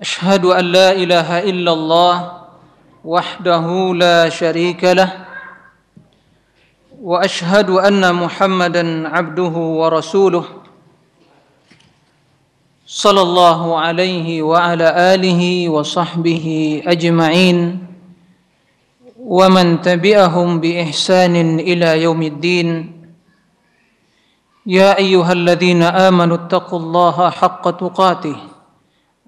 أشهد أن لا إله إلا الله وحده لا شريك له وأشهد أن محمدا عبده ورسوله صلى الله عليه وعلى آله وصحبه أجمعين ومن تبعهم بإحسان إلى يوم الدين. يا أيها الذين آمنوا اتقوا الله حق تقاته.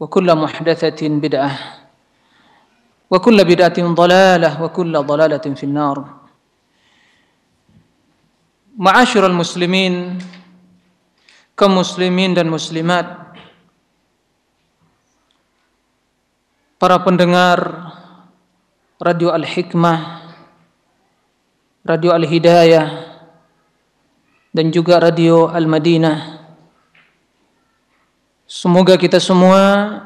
وكل محدثة بدعة وكل بدعة ضلالة وكل ضلالة في النار معاشر المسلمين kaum muslimin dan muslimat para pendengar Radio Al-Hikmah Radio Al-Hidayah dan juga Radio Al-Madinah Semoga kita semua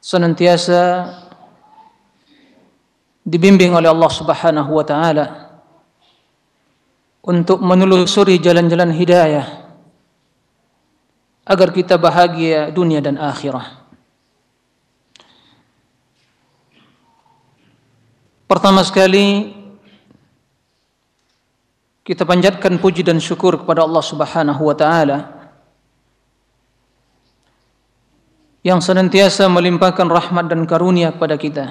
senantiasa dibimbing oleh Allah Subhanahu wa taala untuk menelusuri jalan-jalan hidayah agar kita bahagia dunia dan akhirah. Pertama sekali kita panjatkan puji dan syukur kepada Allah Subhanahu wa taala yang senantiasa melimpahkan rahmat dan karunia kepada kita.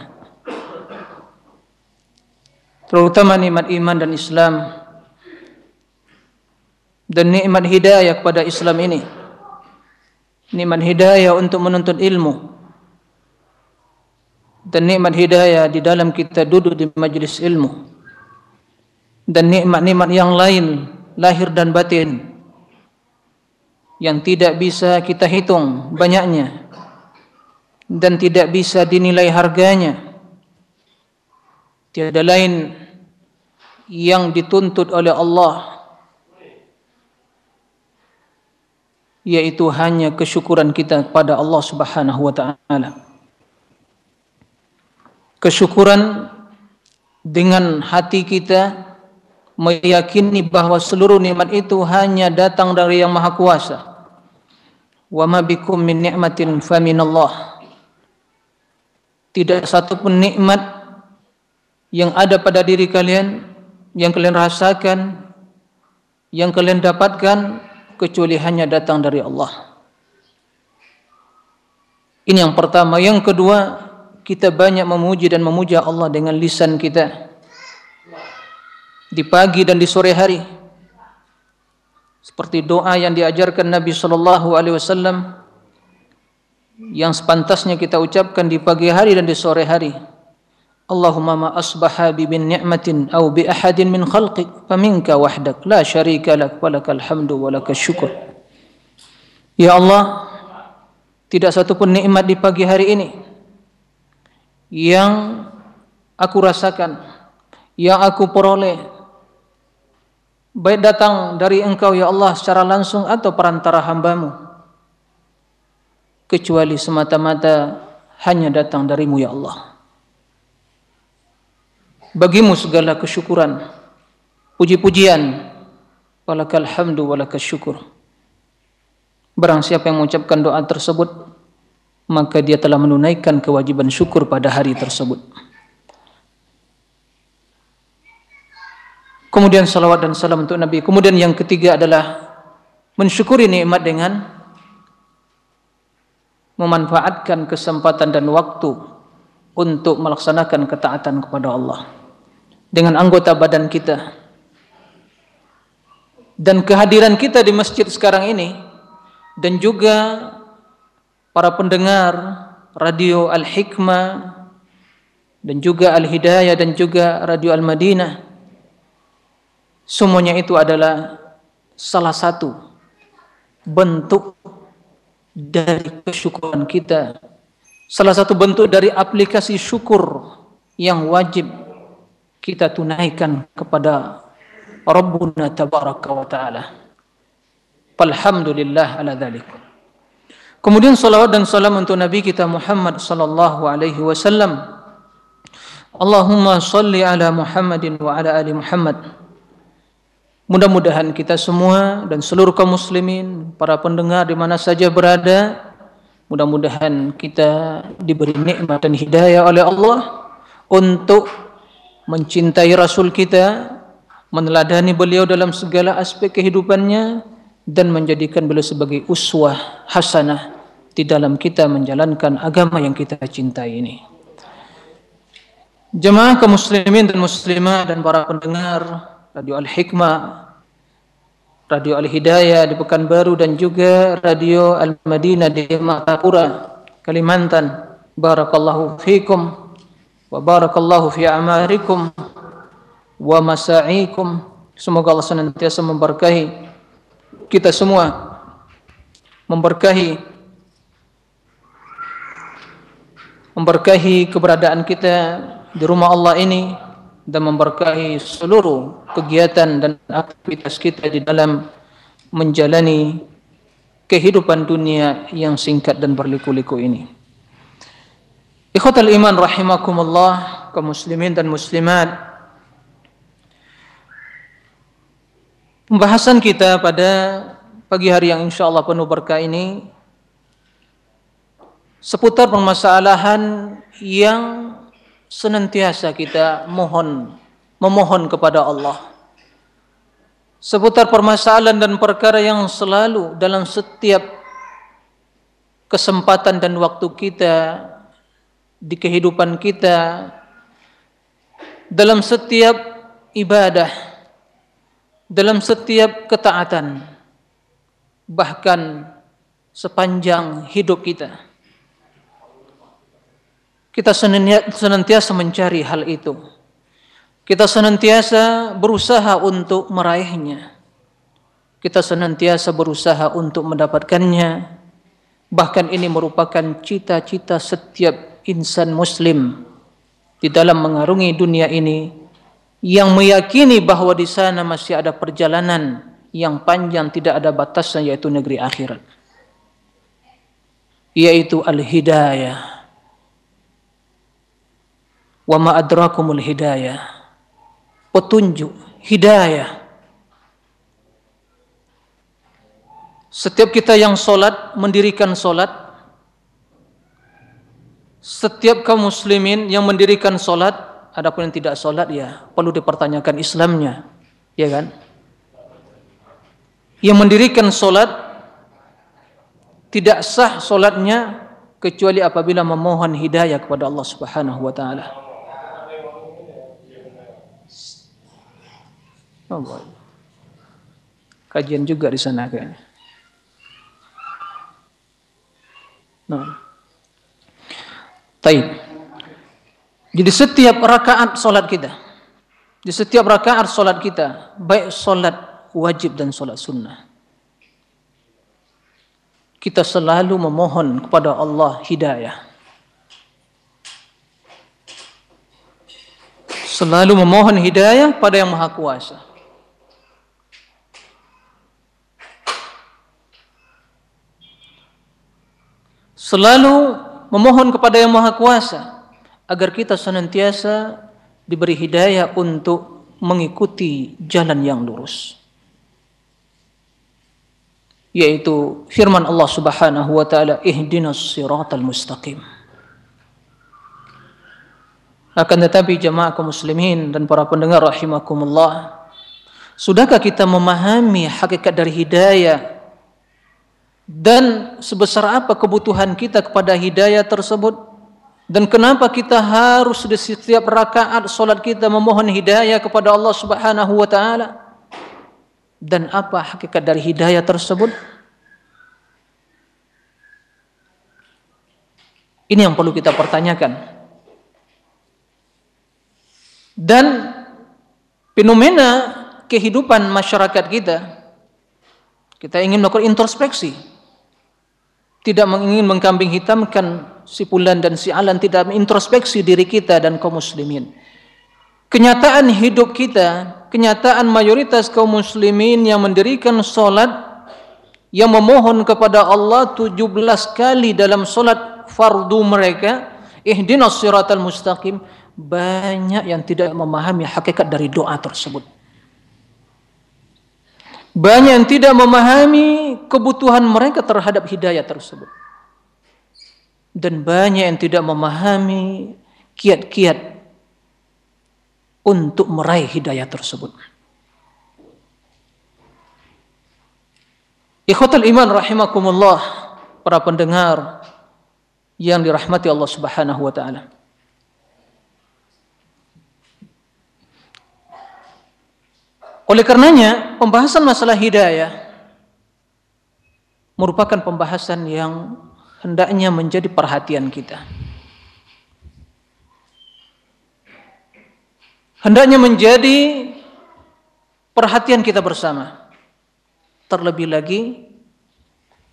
Terutama nikmat iman dan Islam dan nikmat hidayah kepada Islam ini. Nikmat hidayah untuk menuntut ilmu dan nikmat hidayah di dalam kita duduk di majlis ilmu dan nikmat-nikmat yang lain lahir dan batin yang tidak bisa kita hitung banyaknya dan tidak bisa dinilai harganya. Tiada lain yang dituntut oleh Allah yaitu hanya kesyukuran kita kepada Allah Subhanahu wa taala. Kesyukuran dengan hati kita meyakini bahwa seluruh nikmat itu hanya datang dari Yang Maha Kuasa. Wa ma bikum min ni'matin faminallah. Tidak satu pun nikmat yang ada pada diri kalian, yang kalian rasakan, yang kalian dapatkan kecuali hanya datang dari Allah. Ini yang pertama. Yang kedua, kita banyak memuji dan memuja Allah dengan lisan kita. Di pagi dan di sore hari. Seperti doa yang diajarkan Nabi sallallahu alaihi wasallam yang sepantasnya kita ucapkan di pagi hari dan di sore hari. Allahumma ma asbaha bi bin ni'matin aw bi ahadin min khalqik faminka wahdak la syarika lak wa lakal hamdu wa lakal syukur. Ya Allah, tidak satu pun nikmat di pagi hari ini yang aku rasakan, yang aku peroleh baik datang dari Engkau ya Allah secara langsung atau perantara hambamu kecuali semata-mata hanya datang darimu ya Allah. Bagimu segala kesyukuran, puji-pujian, walakal hamdu walakal syukur. Barang siapa yang mengucapkan doa tersebut, maka dia telah menunaikan kewajiban syukur pada hari tersebut. Kemudian salawat dan salam untuk Nabi. Kemudian yang ketiga adalah mensyukuri nikmat dengan memanfaatkan kesempatan dan waktu untuk melaksanakan ketaatan kepada Allah. Dengan anggota badan kita dan kehadiran kita di masjid sekarang ini dan juga para pendengar radio Al-Hikmah dan juga Al-Hidayah dan juga radio Al-Madinah Semuanya itu adalah salah satu bentuk dari kesyukuran kita. Salah satu bentuk dari aplikasi syukur yang wajib kita tunaikan kepada Rabbuna tabaraka wa ta'ala. Alhamdulillah ala dhalik. Kemudian salawat dan salam untuk Nabi kita Muhammad sallallahu alaihi wasallam. Allahumma salli ala Muhammadin wa ala ali Muhammad. Mudah-mudahan kita semua dan seluruh kaum muslimin, para pendengar di mana saja berada, mudah-mudahan kita diberi nikmat dan hidayah oleh Allah untuk mencintai Rasul kita, meneladani beliau dalam segala aspek kehidupannya dan menjadikan beliau sebagai uswah hasanah di dalam kita menjalankan agama yang kita cintai ini. Jemaah kaum muslimin dan muslimah dan para pendengar Radio Al-Hikmah, Radio Al-Hidayah di Pekanbaru dan juga Radio Al-Madinah di Matapura, Kalimantan. Barakallahu fikum wa barakallahu fi amarikum wa masa'ikum. Semoga Allah senantiasa memberkahi kita semua. Memberkahi memberkahi keberadaan kita di rumah Allah ini dan memberkahi seluruh kegiatan dan aktivitas kita di dalam menjalani kehidupan dunia yang singkat dan berliku-liku ini. Ikhwatal iman rahimakumullah kaum muslimin dan muslimat. Pembahasan kita pada pagi hari yang insya Allah penuh berkah ini seputar permasalahan yang senantiasa kita mohon memohon kepada Allah. Seputar permasalahan dan perkara yang selalu dalam setiap kesempatan dan waktu kita di kehidupan kita dalam setiap ibadah dalam setiap ketaatan bahkan sepanjang hidup kita kita senantiasa mencari hal itu. Kita senantiasa berusaha untuk meraihnya. Kita senantiasa berusaha untuk mendapatkannya. Bahkan ini merupakan cita-cita setiap insan muslim di dalam mengarungi dunia ini yang meyakini bahwa di sana masih ada perjalanan yang panjang tidak ada batasnya yaitu negeri akhirat. Yaitu al-hidayah Wa ma adrakumul hidayah. Petunjuk, hidayah. Setiap kita yang solat, mendirikan solat, setiap kaum muslimin yang mendirikan solat, adapun yang tidak solat ya perlu dipertanyakan Islamnya, ya kan? Yang mendirikan solat tidak sah solatnya kecuali apabila memohon hidayah kepada Allah Subhanahu wa taala. Oh, boy. Kajian juga di sana kayaknya. Nah. Taib. Jadi setiap rakaat solat kita, di setiap rakaat solat kita, baik solat wajib dan solat sunnah, kita selalu memohon kepada Allah hidayah. Selalu memohon hidayah pada yang maha kuasa. Selalu memohon kepada Yang Maha Kuasa agar kita senantiasa diberi hidayah untuk mengikuti jalan yang lurus. Yaitu firman Allah Subhanahu wa taala, "Ihdinas siratal mustaqim." Akan tetapi jemaah kaum muslimin dan para pendengar rahimakumullah, sudahkah kita memahami hakikat dari hidayah dan sebesar apa kebutuhan kita kepada hidayah tersebut? Dan kenapa kita harus di setiap rakaat solat kita memohon hidayah kepada Allah Subhanahu wa taala? Dan apa hakikat dari hidayah tersebut? Ini yang perlu kita pertanyakan. Dan fenomena kehidupan masyarakat kita kita ingin melakukan introspeksi tidak ingin mengkambing hitamkan si Fulan dan si Alan tidak mengintrospeksi diri kita dan kaum muslimin. Kenyataan hidup kita, kenyataan mayoritas kaum muslimin yang mendirikan solat, yang memohon kepada Allah 17 kali dalam solat fardu mereka, ihdinas siratal mustaqim, banyak yang tidak memahami hakikat dari doa tersebut. Banyak yang tidak memahami kebutuhan mereka terhadap hidayah tersebut. Dan banyak yang tidak memahami kiat-kiat untuk meraih hidayah tersebut. Ikhwatul iman rahimakumullah para pendengar yang dirahmati Allah Subhanahu wa taala. Oleh karenanya, pembahasan masalah hidayah merupakan pembahasan yang hendaknya menjadi perhatian kita. Hendaknya menjadi perhatian kita bersama. Terlebih lagi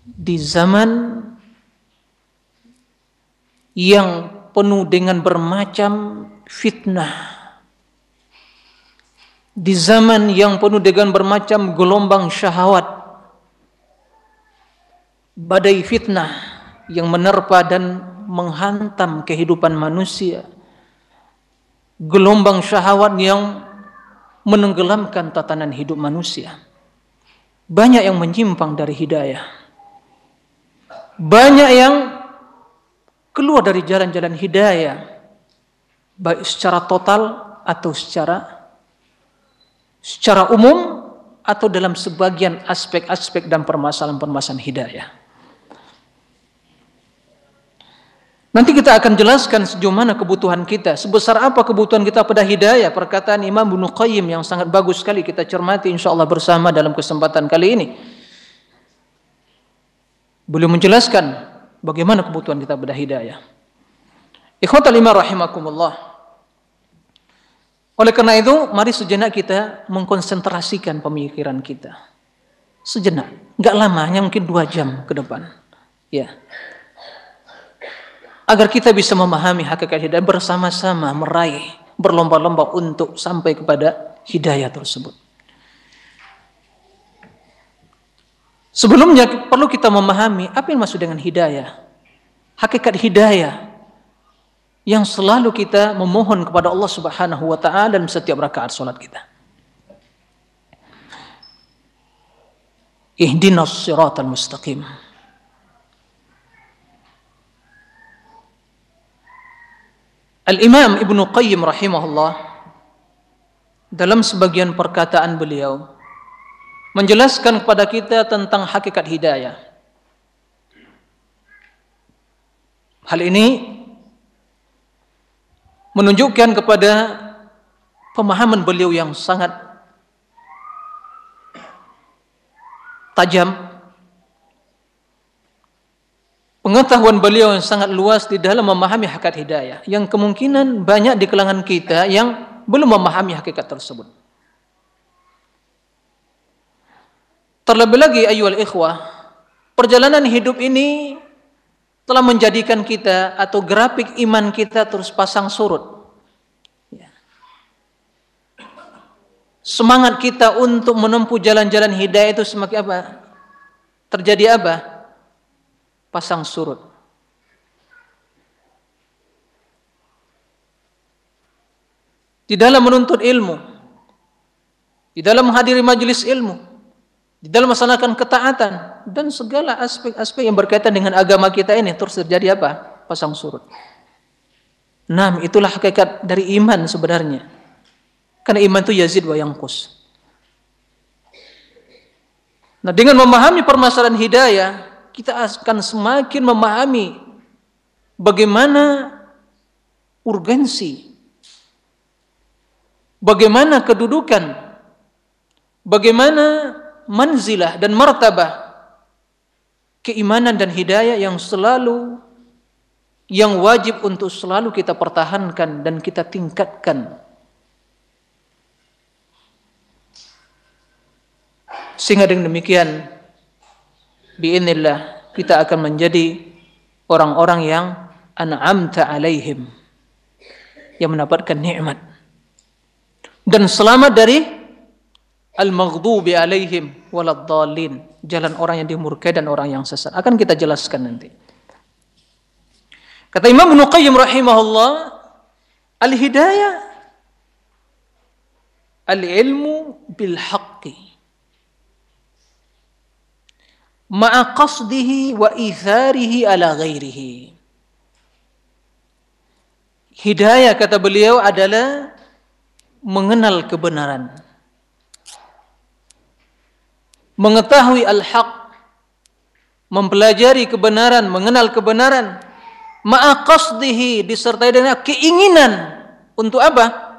di zaman yang penuh dengan bermacam fitnah di zaman yang penuh dengan bermacam gelombang syahwat, badai fitnah yang menerpa dan menghantam kehidupan manusia, gelombang syahwat yang menenggelamkan tatanan hidup manusia. Banyak yang menyimpang dari hidayah. Banyak yang keluar dari jalan-jalan hidayah, baik secara total atau secara secara umum atau dalam sebagian aspek-aspek dan permasalahan-permasalahan hidayah. Nanti kita akan jelaskan sejauh mana kebutuhan kita, sebesar apa kebutuhan kita pada hidayah. Perkataan Imam Ibnu Qayyim yang sangat bagus sekali kita cermati insyaallah bersama dalam kesempatan kali ini. Beliau menjelaskan bagaimana kebutuhan kita pada hidayah. Ikhwatal iman rahimakumullah. Oleh karena itu, mari sejenak kita mengkonsentrasikan pemikiran kita. Sejenak, nggak lama, hanya mungkin dua jam ke depan. Ya, agar kita bisa memahami hakikat hidayah bersama-sama meraih berlomba-lomba untuk sampai kepada hidayah tersebut. Sebelumnya perlu kita memahami apa yang maksud dengan hidayah. Hakikat hidayah yang selalu kita memohon kepada Allah Subhanahu wa taala dalam setiap rakaat salat kita. Ihdinas siratal mustaqim. Al-Imam Ibnu Qayyim rahimahullah dalam sebagian perkataan beliau menjelaskan kepada kita tentang hakikat hidayah. Hal ini menunjukkan kepada pemahaman beliau yang sangat tajam. Pengetahuan beliau yang sangat luas di dalam memahami hakikat hidayah yang kemungkinan banyak di kalangan kita yang belum memahami hakikat tersebut. Terlebih lagi ayuhal ikhwah perjalanan hidup ini telah menjadikan kita atau grafik iman kita terus pasang surut. Ya. Semangat kita untuk menempuh jalan-jalan hidayah itu semakin apa? Terjadi apa? Pasang surut. Di dalam menuntut ilmu, di dalam menghadiri majelis ilmu, di dalam melaksanakan ketaatan dan segala aspek-aspek yang berkaitan dengan agama kita ini terus terjadi apa? Pasang surut. Nah, itulah hakikat dari iman sebenarnya. Karena iman itu yazid wa yangkus. Nah, dengan memahami permasalahan hidayah, kita akan semakin memahami bagaimana urgensi, bagaimana kedudukan, bagaimana manzilah dan martabah keimanan dan hidayah yang selalu yang wajib untuk selalu kita pertahankan dan kita tingkatkan. Sehingga dengan demikian biinillah kita akan menjadi orang-orang yang an'amta alaihim yang mendapatkan nikmat. Dan selamat dari al-maghdubi alaihim waladdallin jalan orang yang dimurkai dan orang yang sesat akan kita jelaskan nanti kata Imam Ibnu Qayyim rahimahullah al-hidayah al-ilmu bil haqqi ma'a qasdihi wa itharihi ala ghairihi. Hidayah kata beliau adalah mengenal kebenaran. Mengetahui al-haq, mempelajari kebenaran, mengenal kebenaran, ma'a qasdihi disertai dengan keinginan untuk apa?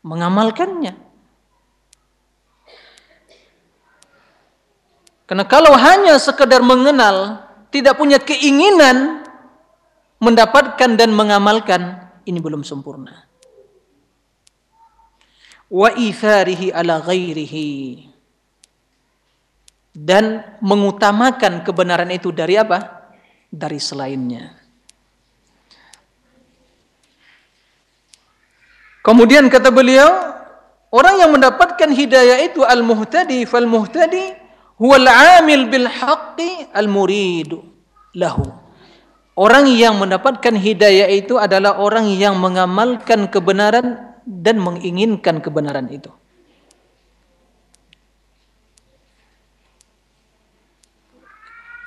Mengamalkannya. Karena kalau hanya sekedar mengenal, tidak punya keinginan mendapatkan dan mengamalkan, ini belum sempurna. Wa itharihi ala ghairihi. Dan mengutamakan kebenaran itu dari apa? Dari selainnya. Kemudian kata beliau, orang yang mendapatkan hidayah itu al-muhtadi fal-muhtadi huwal amil bil haqqi al muridu lahu. Orang yang mendapatkan hidayah itu adalah orang yang mengamalkan kebenaran dan menginginkan kebenaran itu.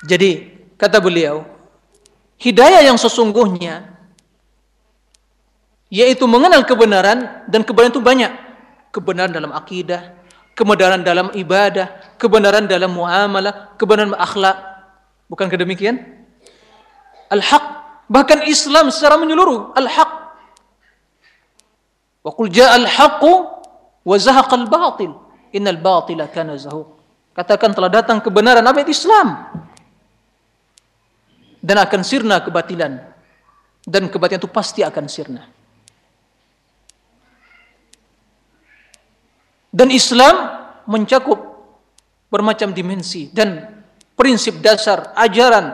Jadi, kata beliau, hidayah yang sesungguhnya yaitu mengenal kebenaran dan kebenaran itu banyak. Kebenaran dalam akidah, kebenaran dalam ibadah, kebenaran dalam muamalah, kebenaran akhlak. Bukan demikian? Al-haq, bahkan Islam secara menyeluruh, al-haq. Wa qul jaa al-haqqu wa zahaqa al-batil. Innal batila kana zahuq. Katakan telah datang kebenaran apa itu Islam. Dan akan sirna kebatilan. Dan kebatilan itu pasti akan sirna. Dan Islam mencakup bermacam dimensi dan prinsip dasar ajaran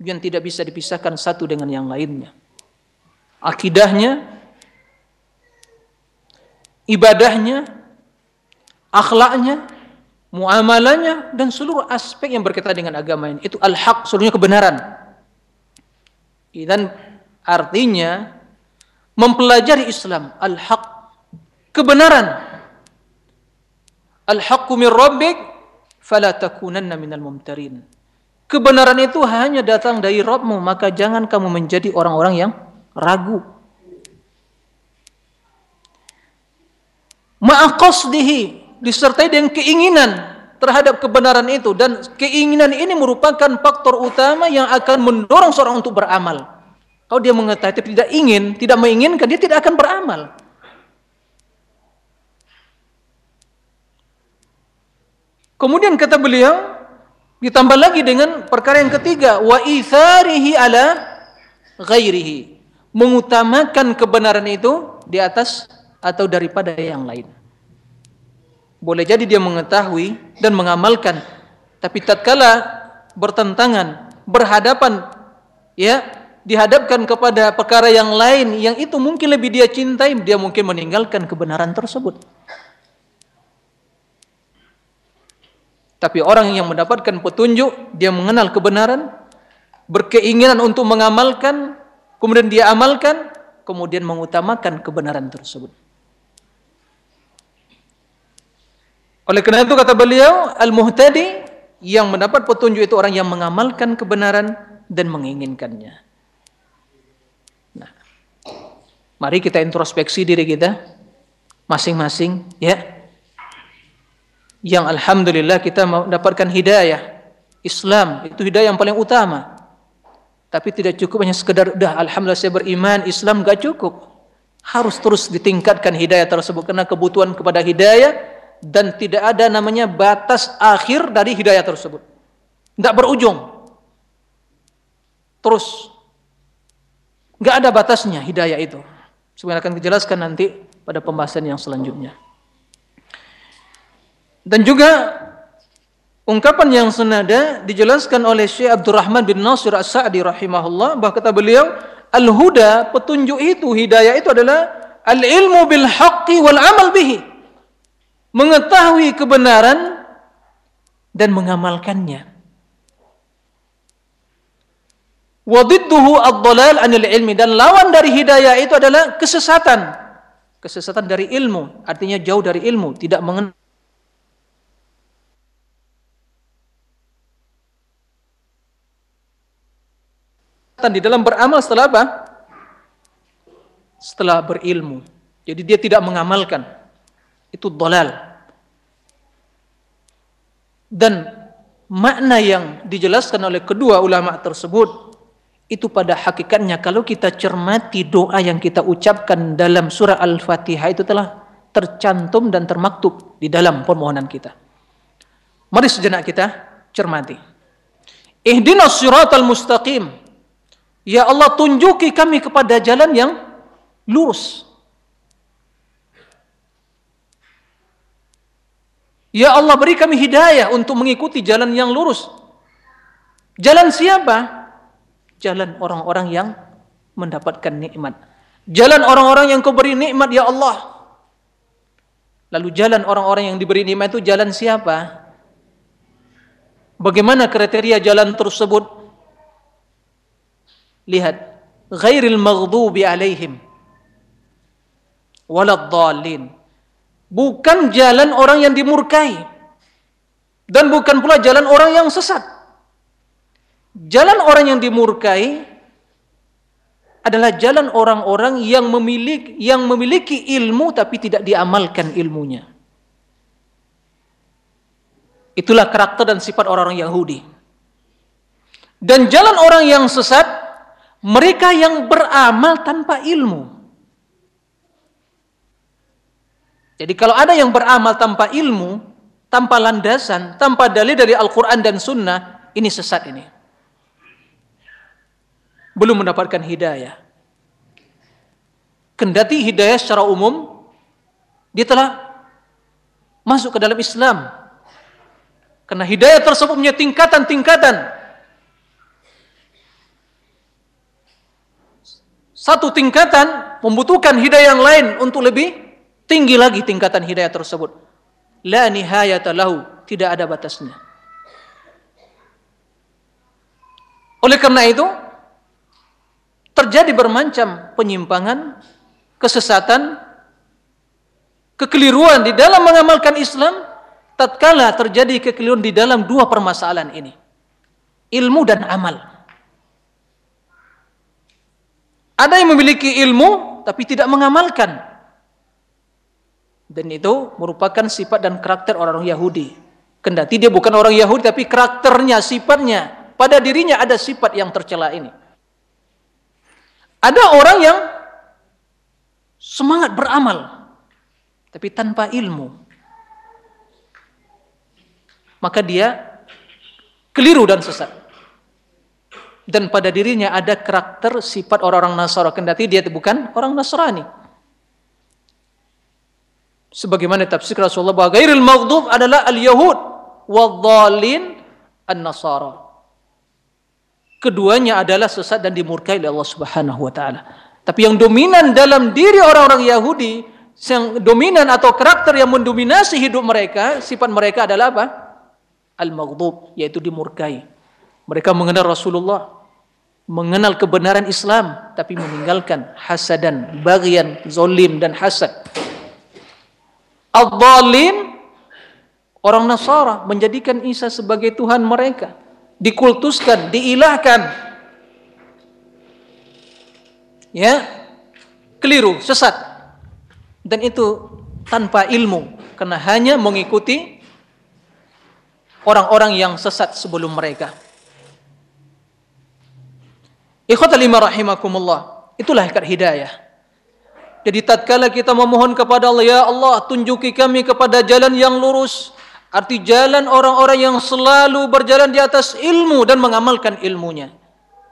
yang tidak bisa dipisahkan satu dengan yang lainnya. Akidahnya, ibadahnya, akhlaknya, muamalahnya dan seluruh aspek yang berkaitan dengan agama ini itu al-haq seluruhnya kebenaran. Dan artinya mempelajari Islam al-haq kebenaran Al-haqqu min rabbik fala takunanna minal mumtarin. Kebenaran itu hanya datang dari Rabbmu, maka jangan kamu menjadi orang-orang yang ragu. Ma'aqasdihi disertai dengan keinginan terhadap kebenaran itu dan keinginan ini merupakan faktor utama yang akan mendorong seorang untuk beramal. Kalau dia mengetahui tidak ingin, tidak menginginkan, dia tidak akan beramal. Kemudian kata beliau ditambah lagi dengan perkara yang ketiga wa itharihi ala ghairihi mengutamakan kebenaran itu di atas atau daripada yang lain. Boleh jadi dia mengetahui dan mengamalkan tapi tatkala bertentangan, berhadapan ya, dihadapkan kepada perkara yang lain yang itu mungkin lebih dia cintai, dia mungkin meninggalkan kebenaran tersebut. Tapi orang yang mendapatkan petunjuk, dia mengenal kebenaran, berkeinginan untuk mengamalkan, kemudian dia amalkan, kemudian mengutamakan kebenaran tersebut. Oleh karena itu kata beliau, al-muhtadi yang mendapat petunjuk itu orang yang mengamalkan kebenaran dan menginginkannya. Nah, mari kita introspeksi diri kita masing-masing ya. Yang alhamdulillah kita mendapatkan hidayah Islam itu hidayah yang paling utama. Tapi tidak cukup hanya sekedar dah alhamdulillah saya beriman Islam gak cukup. Harus terus ditingkatkan hidayah tersebut karena kebutuhan kepada hidayah dan tidak ada namanya batas akhir dari hidayah tersebut. Tidak berujung. Terus. Tidak ada batasnya hidayah itu. Sebenarnya akan dijelaskan nanti pada pembahasan yang selanjutnya. Dan juga ungkapan yang senada dijelaskan oleh Syekh Abdurrahman bin Nasir As-Sa'di rahimahullah bahwa kata beliau al-huda petunjuk itu hidayah itu adalah al-ilmu bil haqqi wal amal bihi mengetahui kebenaran dan mengamalkannya. Wadidduhu ad-dhalal anil ilmi dan lawan dari hidayah itu adalah kesesatan. Kesesatan dari ilmu, artinya jauh dari ilmu, tidak mengenal di dalam beramal setelah apa? Setelah berilmu. Jadi dia tidak mengamalkan itu dolal. Dan makna yang dijelaskan oleh kedua ulama tersebut itu pada hakikatnya kalau kita cermati doa yang kita ucapkan dalam surah Al-Fatihah itu telah tercantum dan termaktub di dalam permohonan kita. Mari sejenak kita cermati. Ihdinas siratal mustaqim. Ya Allah tunjuki kami kepada jalan yang lurus. Ya Allah beri kami hidayah untuk mengikuti jalan yang lurus. Jalan siapa? Jalan orang-orang yang mendapatkan nikmat. Jalan orang-orang yang kau beri nikmat ya Allah. Lalu jalan orang-orang yang diberi nikmat itu jalan siapa? Bagaimana kriteria jalan tersebut? Lihat, ghairil maghdubi alaihim waladdallin bukan jalan orang yang dimurkai dan bukan pula jalan orang yang sesat. Jalan orang yang dimurkai adalah jalan orang-orang yang memiliki yang memiliki ilmu tapi tidak diamalkan ilmunya. Itulah karakter dan sifat orang-orang Yahudi. Dan jalan orang yang sesat mereka yang beramal tanpa ilmu. Jadi kalau ada yang beramal tanpa ilmu, tanpa landasan, tanpa dalil dari Al-Quran dan Sunnah, ini sesat ini. Belum mendapatkan hidayah. Kendati hidayah secara umum, dia telah masuk ke dalam Islam. Karena hidayah tersebut punya tingkatan-tingkatan. Satu tingkatan membutuhkan hidayah yang lain untuk lebih Tinggi lagi tingkatan hidayah tersebut. La nihayata lahu, tidak ada batasnya. Oleh karena itu, terjadi bermacam penyimpangan, kesesatan, kekeliruan di dalam mengamalkan Islam tatkala terjadi kekeliruan di dalam dua permasalahan ini. Ilmu dan amal. Ada yang memiliki ilmu tapi tidak mengamalkan dan itu merupakan sifat dan karakter orang-orang Yahudi. Kendati dia bukan orang Yahudi tapi karakternya, sifatnya, pada dirinya ada sifat yang tercela ini. Ada orang yang semangat beramal tapi tanpa ilmu. Maka dia keliru dan sesat. Dan pada dirinya ada karakter sifat orang-orang Nasara kendati dia bukan orang Nasrani sebagaimana tafsir Rasulullah bahwa ghairil maghdub adalah al-yahud wadh-dhalin an-nasara. Keduanya adalah sesat dan dimurkai oleh Allah Subhanahu wa taala. Tapi yang dominan dalam diri orang-orang Yahudi, yang dominan atau karakter yang mendominasi hidup mereka, sifat mereka adalah apa? Al-maghdub, yaitu dimurkai. Mereka mengenal Rasulullah. mengenal kebenaran Islam tapi meninggalkan hasadan, bagian, zolim dan hasad. Al-Dhalim orang Nasara menjadikan Isa sebagai Tuhan mereka, dikultuskan, diilahkan. Ya, keliru, sesat. Dan itu tanpa ilmu karena hanya mengikuti orang-orang yang sesat sebelum mereka. Ikhwatal lima rahimakumullah. Itulah hakikat hidayah. Jadi tatkala kita memohon kepada Allah, ya Allah, tunjuki kami kepada jalan yang lurus. Arti jalan orang-orang yang selalu berjalan di atas ilmu dan mengamalkan ilmunya.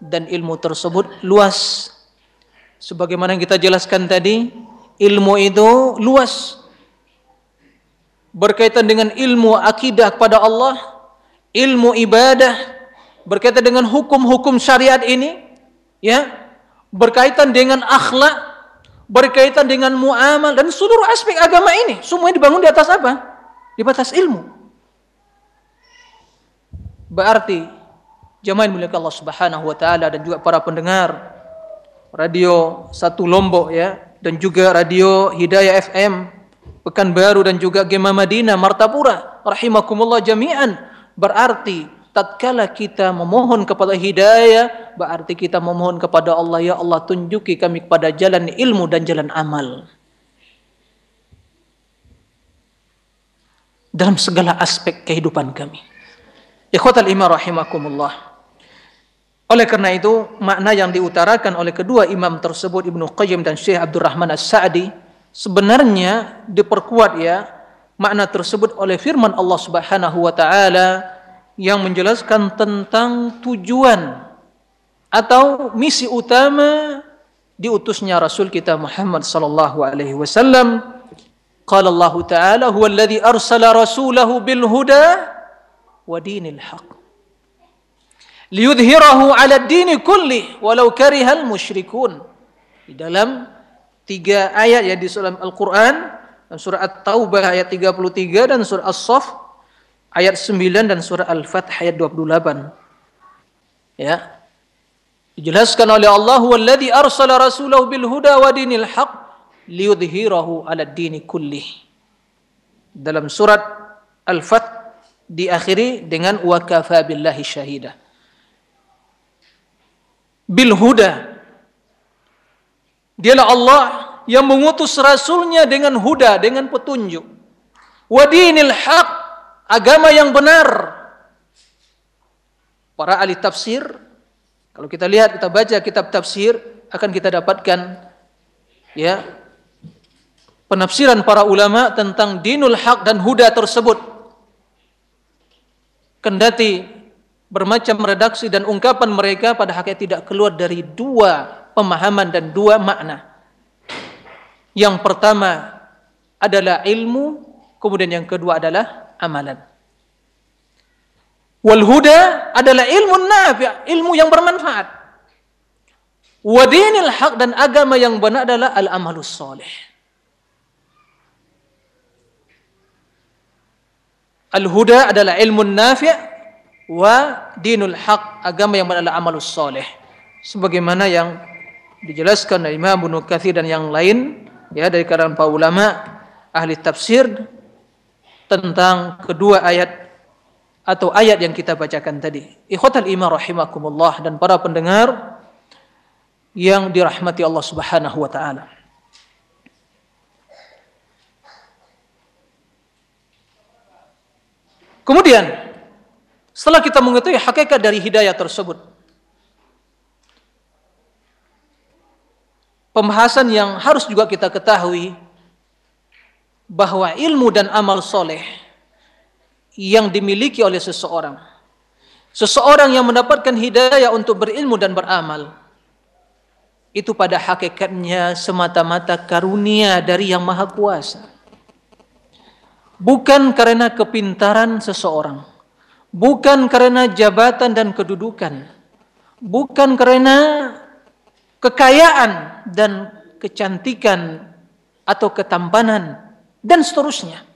Dan ilmu tersebut luas. Sebagaimana yang kita jelaskan tadi, ilmu itu luas. Berkaitan dengan ilmu akidah kepada Allah, ilmu ibadah, berkaitan dengan hukum-hukum syariat ini, ya, berkaitan dengan akhlak, berkaitan dengan muamal dan seluruh aspek agama ini semuanya dibangun di atas apa? Di atas ilmu. Berarti jemaah yang muliakan Allah Subhanahu wa taala dan juga para pendengar radio satu Lombok ya dan juga radio Hidayah FM Pekanbaru dan juga Gema Madinah Martapura rahimakumullah jami'an berarti tatkala kita memohon kepada hidayah berarti kita memohon kepada Allah ya Allah tunjuki kami kepada jalan ilmu dan jalan amal. Dalam segala aspek kehidupan kami. Ikhwatal iman rahimakumullah. Oleh karena itu makna yang diutarakan oleh kedua imam tersebut Ibnu Qayyim dan Syekh Abdurrahman As-Sa'di sebenarnya diperkuat ya makna tersebut oleh firman Allah Subhanahu wa taala yang menjelaskan tentang tujuan atau misi utama diutusnya Rasul kita Muhammad sallallahu alaihi wasallam. Qala Allah Ta'ala huwa alladhi arsala rasulahu bil huda wa dinil haq. Liyudhhirahu 'ala ad-din kulli walau karihal musyrikun. Di dalam tiga ayat ya di dalam Al-Qur'an surah At-Taubah ayat 33 dan surah As-Saff ayat 9 dan surah Al-Fath ayat 28. Ya. Dijelaskan oleh Allah walladzi arsala rasulahu bil huda wa dinil haq liyudhhirahu 'ala dini kullih. Dalam surat Al-Fath diakhiri dengan wa kafa billahi syahida. Bil huda Dialah Allah yang mengutus rasulnya dengan huda, dengan petunjuk. Wadinil haq agama yang benar. Para ahli tafsir, kalau kita lihat, kita baca kitab tafsir, akan kita dapatkan ya penafsiran para ulama tentang dinul haq dan huda tersebut. Kendati bermacam redaksi dan ungkapan mereka pada hakikat tidak keluar dari dua pemahaman dan dua makna. Yang pertama adalah ilmu, kemudian yang kedua adalah amalan. Wal huda adalah ilmu nafi', ilmu yang bermanfaat. Wa dinil haq dan agama yang benar adalah al-amalus soleh. Al-huda adalah ilmu nafi' wa dinul haq agama yang benar adalah amalus soleh. Sebagaimana yang dijelaskan oleh Imam Ibnu Katsir dan yang lain ya dari kalangan para ulama ahli tafsir tentang kedua ayat atau ayat yang kita bacakan tadi. Ikhwatal iman rahimakumullah dan para pendengar yang dirahmati Allah Subhanahu wa taala. Kemudian setelah kita mengetahui hakikat dari hidayah tersebut, pembahasan yang harus juga kita ketahui bahwa ilmu dan amal soleh yang dimiliki oleh seseorang. Seseorang yang mendapatkan hidayah untuk berilmu dan beramal. Itu pada hakikatnya semata-mata karunia dari yang maha kuasa. Bukan karena kepintaran seseorang. Bukan karena jabatan dan kedudukan. Bukan karena kekayaan dan kecantikan atau ketampanan dan seterusnya.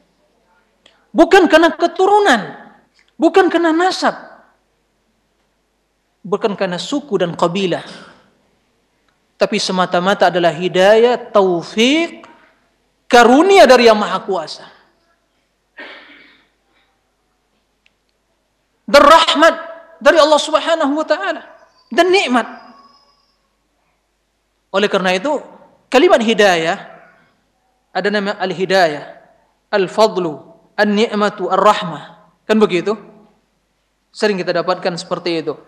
Bukan karena keturunan, bukan karena nasab. bukan karena suku dan kabilah. Tapi semata-mata adalah hidayah taufik karunia dari yang maha kuasa. Dan rahmat dari Allah Subhanahu wa taala. Dan nikmat. Oleh karena itu kalimat hidayah ada nama al-hidayah al-fadlu an-ni'matu ar-rahmah. Kan begitu? Sering kita dapatkan seperti itu.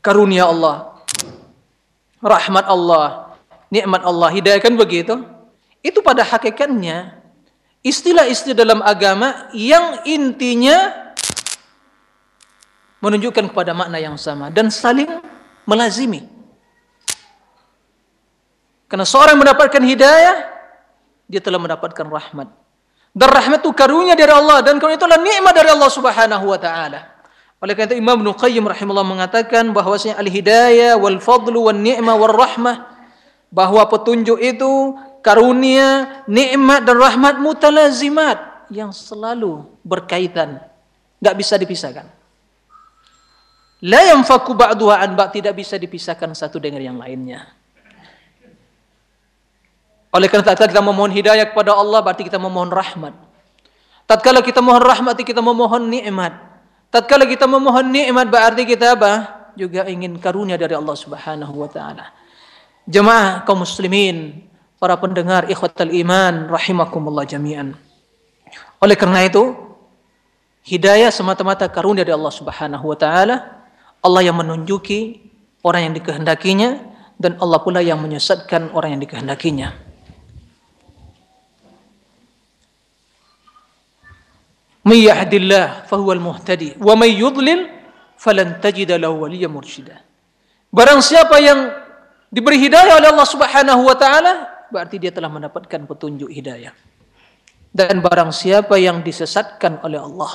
Karunia Allah, rahmat Allah, nikmat Allah, hidayah. Kan begitu. Itu pada hakikatnya istilah-istilah dalam agama yang intinya menunjukkan kepada makna yang sama dan saling melazimi. Karena seorang mendapatkan hidayah, dia telah mendapatkan rahmat. Dan rahmat itu karunia dari Allah dan karunia itu adalah nikmat dari Allah Subhanahu wa taala. Oleh karena itu Imam Ibnu Qayyim rahimahullah mengatakan bahwasanya al-hidayah wal fadlu wan ni'mah war rahmah bahwa petunjuk itu karunia, nikmat dan rahmat mutalazimat yang selalu berkaitan, enggak bisa dipisahkan. La yanfaku ba'duha an tidak bisa dipisahkan satu dengan yang lainnya. Oleh karena itu kita memohon hidayah kepada Allah berarti kita memohon rahmat. Tatkala kita mohon rahmat kita memohon nikmat. Tatkala kita memohon nikmat berarti kita apa? Juga ingin karunia dari Allah Subhanahu wa taala. Jemaah kaum muslimin, para pendengar ikhwatal iman rahimakumullah jami'an. Oleh karena itu, hidayah semata-mata karunia dari Allah Subhanahu wa taala. Allah yang menunjuki orang yang dikehendakinya dan Allah pula yang menyesatkan orang yang dikehendakinya. May yahdillah fahuwal muhtadi wa may yudlil falan tajida lahu waliya mursyida. Barang siapa yang diberi hidayah oleh Allah Subhanahu wa taala berarti dia telah mendapatkan petunjuk hidayah. Dan barang siapa yang disesatkan oleh Allah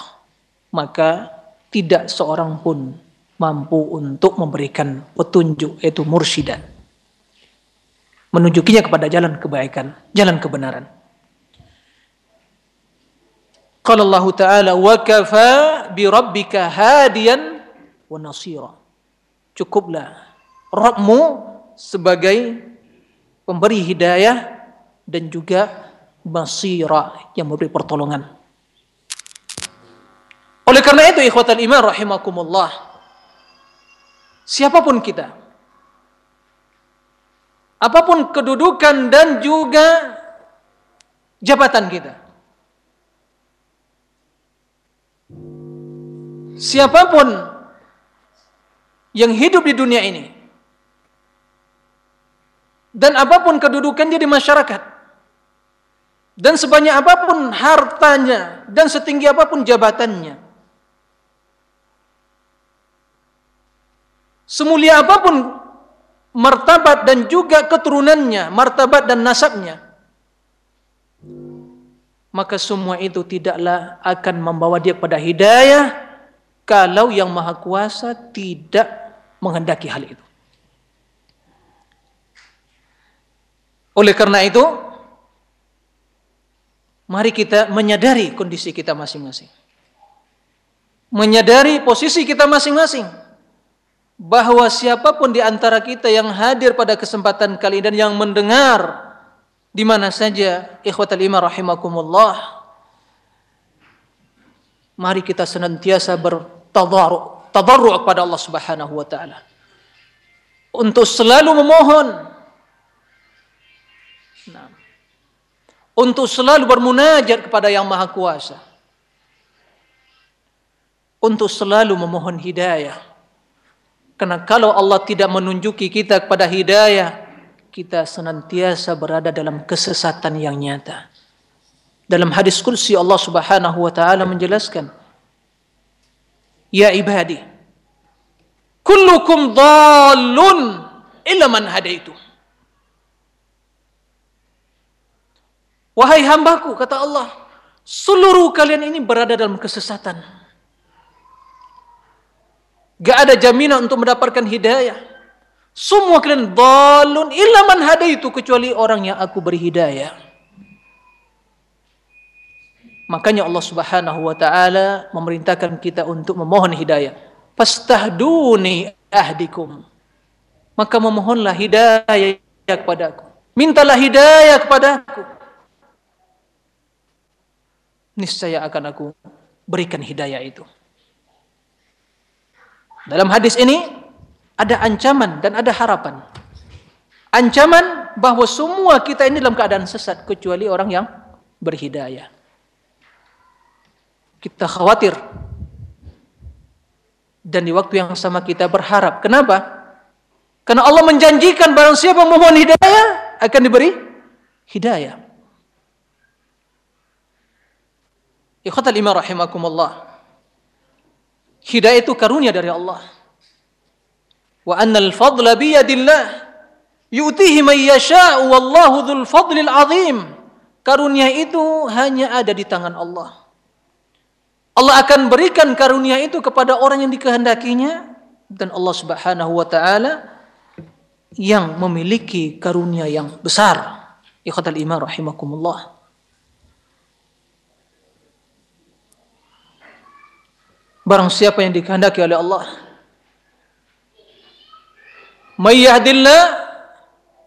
maka tidak seorang pun mampu untuk memberikan petunjuk yaitu mursyida. Menunjukinya kepada jalan kebaikan, jalan kebenaran. Qala Allah Ta'ala wa kafa bi rabbika hadiyan wa nasira. Cukuplah Rabbmu sebagai pemberi hidayah dan juga basira yang memberi pertolongan. Oleh karena itu ikhwatal iman rahimakumullah siapa pun kita apa pun kedudukan dan juga jabatan kita siapa pun yang hidup di dunia ini dan apa pun kedudukannya di masyarakat dan sebanyak apa pun hartanya dan setinggi apa pun jabatannya semulia apa pun martabat dan juga keturunannya martabat dan nasabnya maka semua itu tidaklah akan membawa dia pada hidayah kalau yang maha kuasa tidak menghendaki hal itu. Oleh karena itu, mari kita menyadari kondisi kita masing-masing. Menyadari posisi kita masing-masing. Bahwa siapa pun di antara kita yang hadir pada kesempatan kali ini dan yang mendengar di mana saja ikhwatal iman rahimakumullah mari kita senantiasa ber tadarru tadarru kepada Allah Subhanahu wa taala. Untuk selalu memohon. Nah, untuk selalu bermunajat kepada yang maha kuasa. Untuk selalu memohon hidayah. Karena kalau Allah tidak menunjuki kita kepada hidayah kita senantiasa berada dalam kesesatan yang nyata. Dalam hadis kursi Allah Subhanahu wa taala menjelaskan Ya ibadi, kullukum dhalun illa man hadaitu. Wahai hambaku, kata Allah, seluruh kalian ini berada dalam kesesatan. Gak ada jaminan untuk mendapatkan hidayah. Semua kalian dalun illa man hadaitu kecuali orang yang aku beri hidayah. Makanya Allah Subhanahu wa taala memerintahkan kita untuk memohon hidayah. fastahduni ahdikum. Maka memohonlah hidayah kepadaku. Mintalah hidayah kepadaku. Niscaya akan aku berikan hidayah itu. Dalam hadis ini ada ancaman dan ada harapan. Ancaman bahwa semua kita ini dalam keadaan sesat kecuali orang yang berhidayah kita khawatir dan di waktu yang sama kita berharap kenapa karena Allah menjanjikan barang siapa memohon hidayah akan diberi hidayah. Ikhwatal iman rahimakumullah. Hidayah itu karunia dari Allah. Wa annal fadla biyadillah yu'tihi man yasha'u wallahu dzul fadlil azim. Karunia itu hanya ada di tangan Allah. Allah akan berikan karunia itu kepada orang yang dikehendakinya dan Allah Subhanahu wa taala yang memiliki karunia yang besar. Ikhwatal iman rahimakumullah. Barang siapa yang dikehendaki oleh Allah. May yahdillah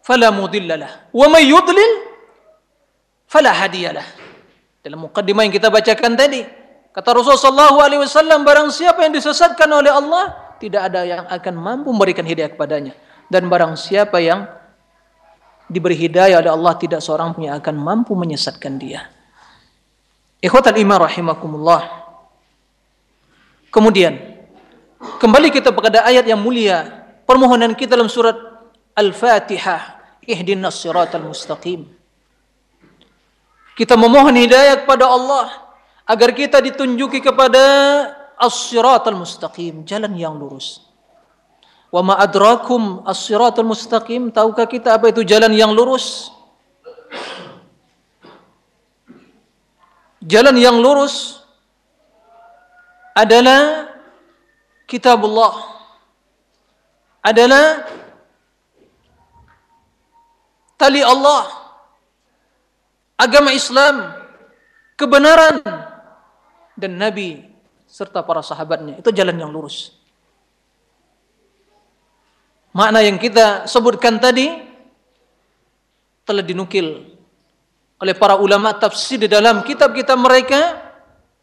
fala mudillalah. Wa may yudlil fala hadiyalah. Dalam mukaddimah yang kita bacakan tadi. Kata Rasulullah SAW, barang siapa yang disesatkan oleh Allah, tidak ada yang akan mampu memberikan hidayah kepadanya dan barang siapa yang diberi hidayah oleh Allah tidak seorang pun yang akan mampu menyesatkan dia. Ikhwatal iman rahimakumullah. Kemudian kembali kita kepada ayat yang mulia, permohonan kita dalam surat Al-Fatihah, ihdinas siratal mustaqim. Kita memohon hidayah kepada Allah agar kita ditunjuki kepada as-siratal mustaqim, jalan yang lurus. Wa ma adrakum as-siratal mustaqim? Tahukah kita apa itu jalan yang lurus? Jalan yang lurus adalah kitabullah. Adalah tali Allah. Agama Islam, kebenaran dan nabi serta para sahabatnya. Itu jalan yang lurus. Makna yang kita sebutkan tadi telah dinukil oleh para ulama tafsir di dalam kitab-kitab mereka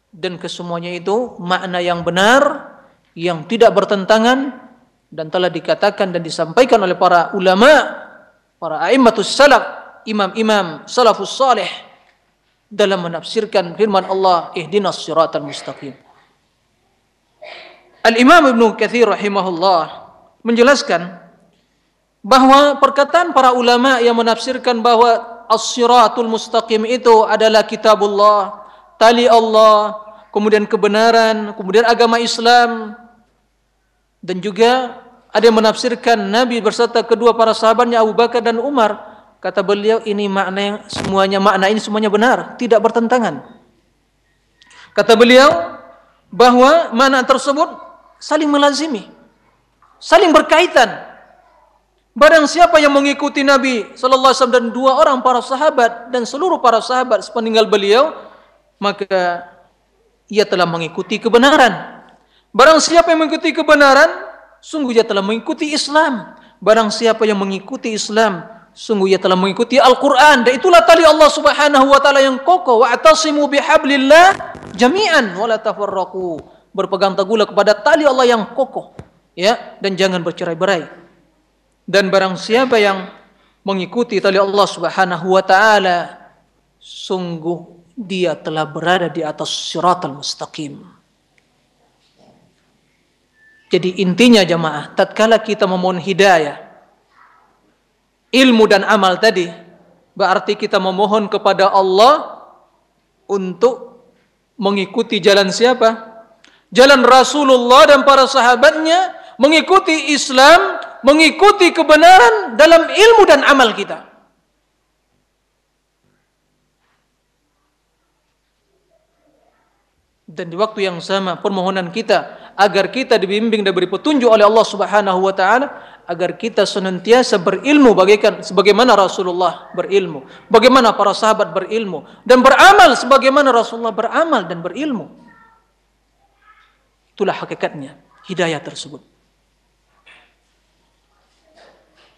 dan kesemuanya itu makna yang benar yang tidak bertentangan dan telah dikatakan dan disampaikan oleh para ulama para a'immatus salaf imam-imam salafus salih dalam menafsirkan firman Allah ihdinas siratal mustaqim. Al-Imam Ibnu Katsir rahimahullah menjelaskan bahwa perkataan para ulama yang menafsirkan bahwa as-siratul mustaqim itu adalah kitabullah, tali Allah, kemudian kebenaran, kemudian agama Islam dan juga ada yang menafsirkan Nabi berserta kedua para sahabatnya Abu Bakar dan Umar kata beliau ini makna yang semuanya makna ini semuanya benar tidak bertentangan kata beliau bahwa makna tersebut saling melazimi saling berkaitan Barang siapa yang mengikuti Nabi sallallahu alaihi wasallam dan dua orang para sahabat dan seluruh para sahabat sepeninggal beliau, maka ia telah mengikuti kebenaran. Barang siapa yang mengikuti kebenaran, sungguh ia telah mengikuti Islam. Barang siapa yang mengikuti Islam, sungguh ia telah mengikuti Al-Qur'an. Dan itulah tali Allah Subhanahu wa taala yang kokoh, wa'tasimu bihablillah jami'an wa la tafarraqu. Berpegang teguhlah kepada tali Allah yang kokoh, ya, dan jangan bercerai-berai. Dan barang siapa yang mengikuti tali Allah Subhanahu wa taala sungguh dia telah berada di atas siratal mustaqim. Jadi intinya jemaah, tatkala kita memohon hidayah, ilmu dan amal tadi, berarti kita memohon kepada Allah untuk mengikuti jalan siapa? Jalan Rasulullah dan para sahabatnya, mengikuti Islam mengikuti kebenaran dalam ilmu dan amal kita. Dan di waktu yang sama permohonan kita agar kita dibimbing dan diberi petunjuk oleh Allah Subhanahu wa taala agar kita senantiasa berilmu bagaikan sebagaimana Rasulullah berilmu, bagaimana para sahabat berilmu dan beramal sebagaimana Rasulullah beramal dan berilmu. Itulah hakikatnya. hidayah tersebut.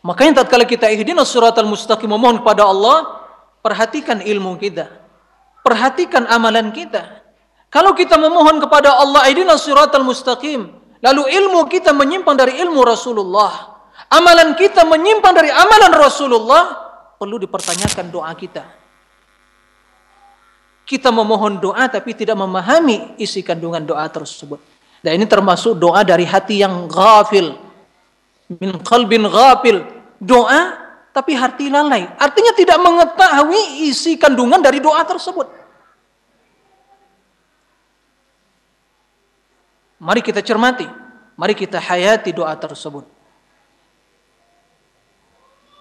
Makanya tatkala kita ihdinas siratal mustaqim memohon kepada Allah, perhatikan ilmu kita. Perhatikan amalan kita. Kalau kita memohon kepada Allah ihdinas siratal mustaqim, lalu ilmu kita menyimpang dari ilmu Rasulullah, amalan kita menyimpang dari amalan Rasulullah, perlu dipertanyakan doa kita. Kita memohon doa tapi tidak memahami isi kandungan doa tersebut. Dan ini termasuk doa dari hati yang ghafil. Min qalbin ghafil. Doa tapi hati lalai. Artinya tidak mengetahui isi kandungan dari doa tersebut. Mari kita cermati. Mari kita hayati doa tersebut.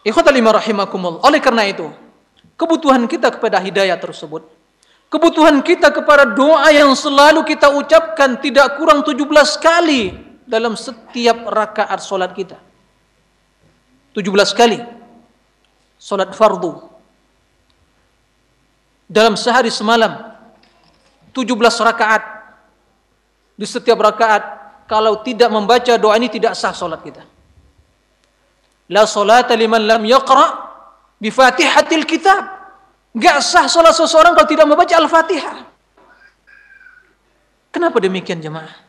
Ikhwatalima rahimakumullah. Oleh karena itu, kebutuhan kita kepada hidayah tersebut Kebutuhan kita kepada doa yang selalu kita ucapkan tidak kurang 17 kali dalam setiap rakaat solat kita. 17 kali. Solat fardu. Dalam sehari semalam. 17 rakaat. Di setiap rakaat. Kalau tidak membaca doa ini tidak sah solat kita. La salata liman lam yaqra' bifatihatil kitab. Gak sah sholat seseorang kalau tidak membaca Al-Fatihah. Kenapa demikian jemaah?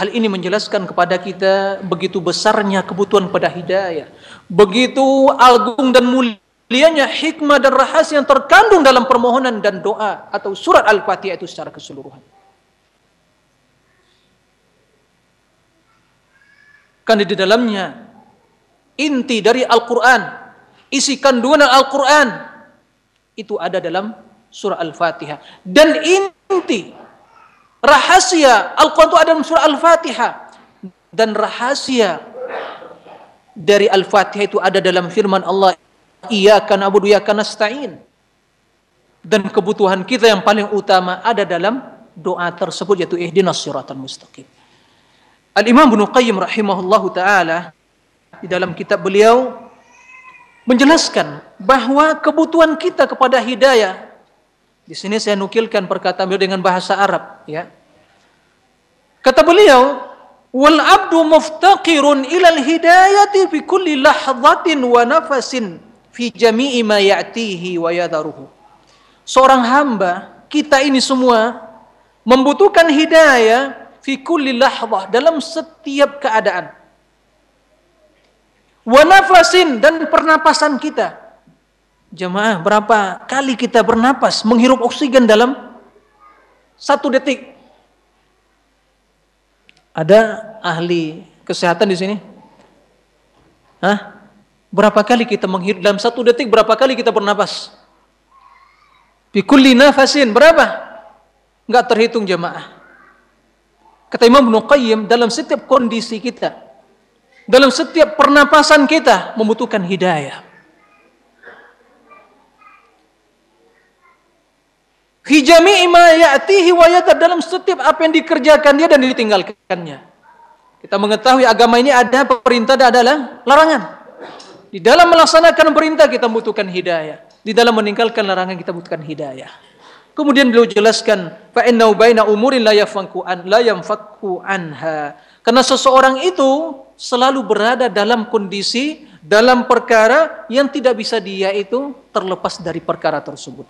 Hal ini menjelaskan kepada kita begitu besarnya kebutuhan pada hidayah. Begitu agung dan mulianya hikmah dan rahasia yang terkandung dalam permohonan dan doa atau surat Al-Fatihah itu secara keseluruhan. Karena di dalamnya inti dari Al-Quran isi kandungan Al-Quran itu ada dalam surah Al-Fatihah. Dan inti rahasia Al-Quran itu ada dalam surah Al-Fatihah. Dan rahasia dari Al-Fatihah itu ada dalam firman Allah, Iyaka na'budu iyaka nasta'in. Dan kebutuhan kita yang paling utama ada dalam doa tersebut yaitu ihdinas siratal mustaqim. Al-Imam Ibnu Qayyim rahimahullahu taala di dalam kitab beliau menjelaskan bahwa kebutuhan kita kepada hidayah di sini saya nukilkan perkataan beliau dengan bahasa Arab ya. Kata beliau wal abdu muftaqirun ilal hidayati fi kulli lahzatin wa nafasin fi jami'i ma ya'tihi wa yadaruhu seorang hamba kita ini semua membutuhkan hidayah fi kulli dalam setiap keadaan Wanafasin dan pernapasan kita. Jemaah, berapa kali kita bernapas, menghirup oksigen dalam satu detik? Ada ahli kesehatan di sini? Hah? Berapa kali kita menghirup dalam satu detik? Berapa kali kita bernapas? Bikulli nafasin berapa? Enggak terhitung jemaah. Kata Imam Ibnu Qayyim dalam setiap kondisi kita, dalam setiap pernapasan kita membutuhkan hidayah. Hijami ima ya'tihi wa dalam setiap apa yang dikerjakan dia dan ditinggalkannya. Kita mengetahui agama ini ada perintah dan adalah larangan. Di dalam melaksanakan perintah kita membutuhkan hidayah. Di dalam meninggalkan larangan kita membutuhkan hidayah. Kemudian beliau jelaskan fa inna baina umurin la yafanku an la yanfaku anha. Karena seseorang itu selalu berada dalam kondisi dalam perkara yang tidak bisa dia itu terlepas dari perkara tersebut.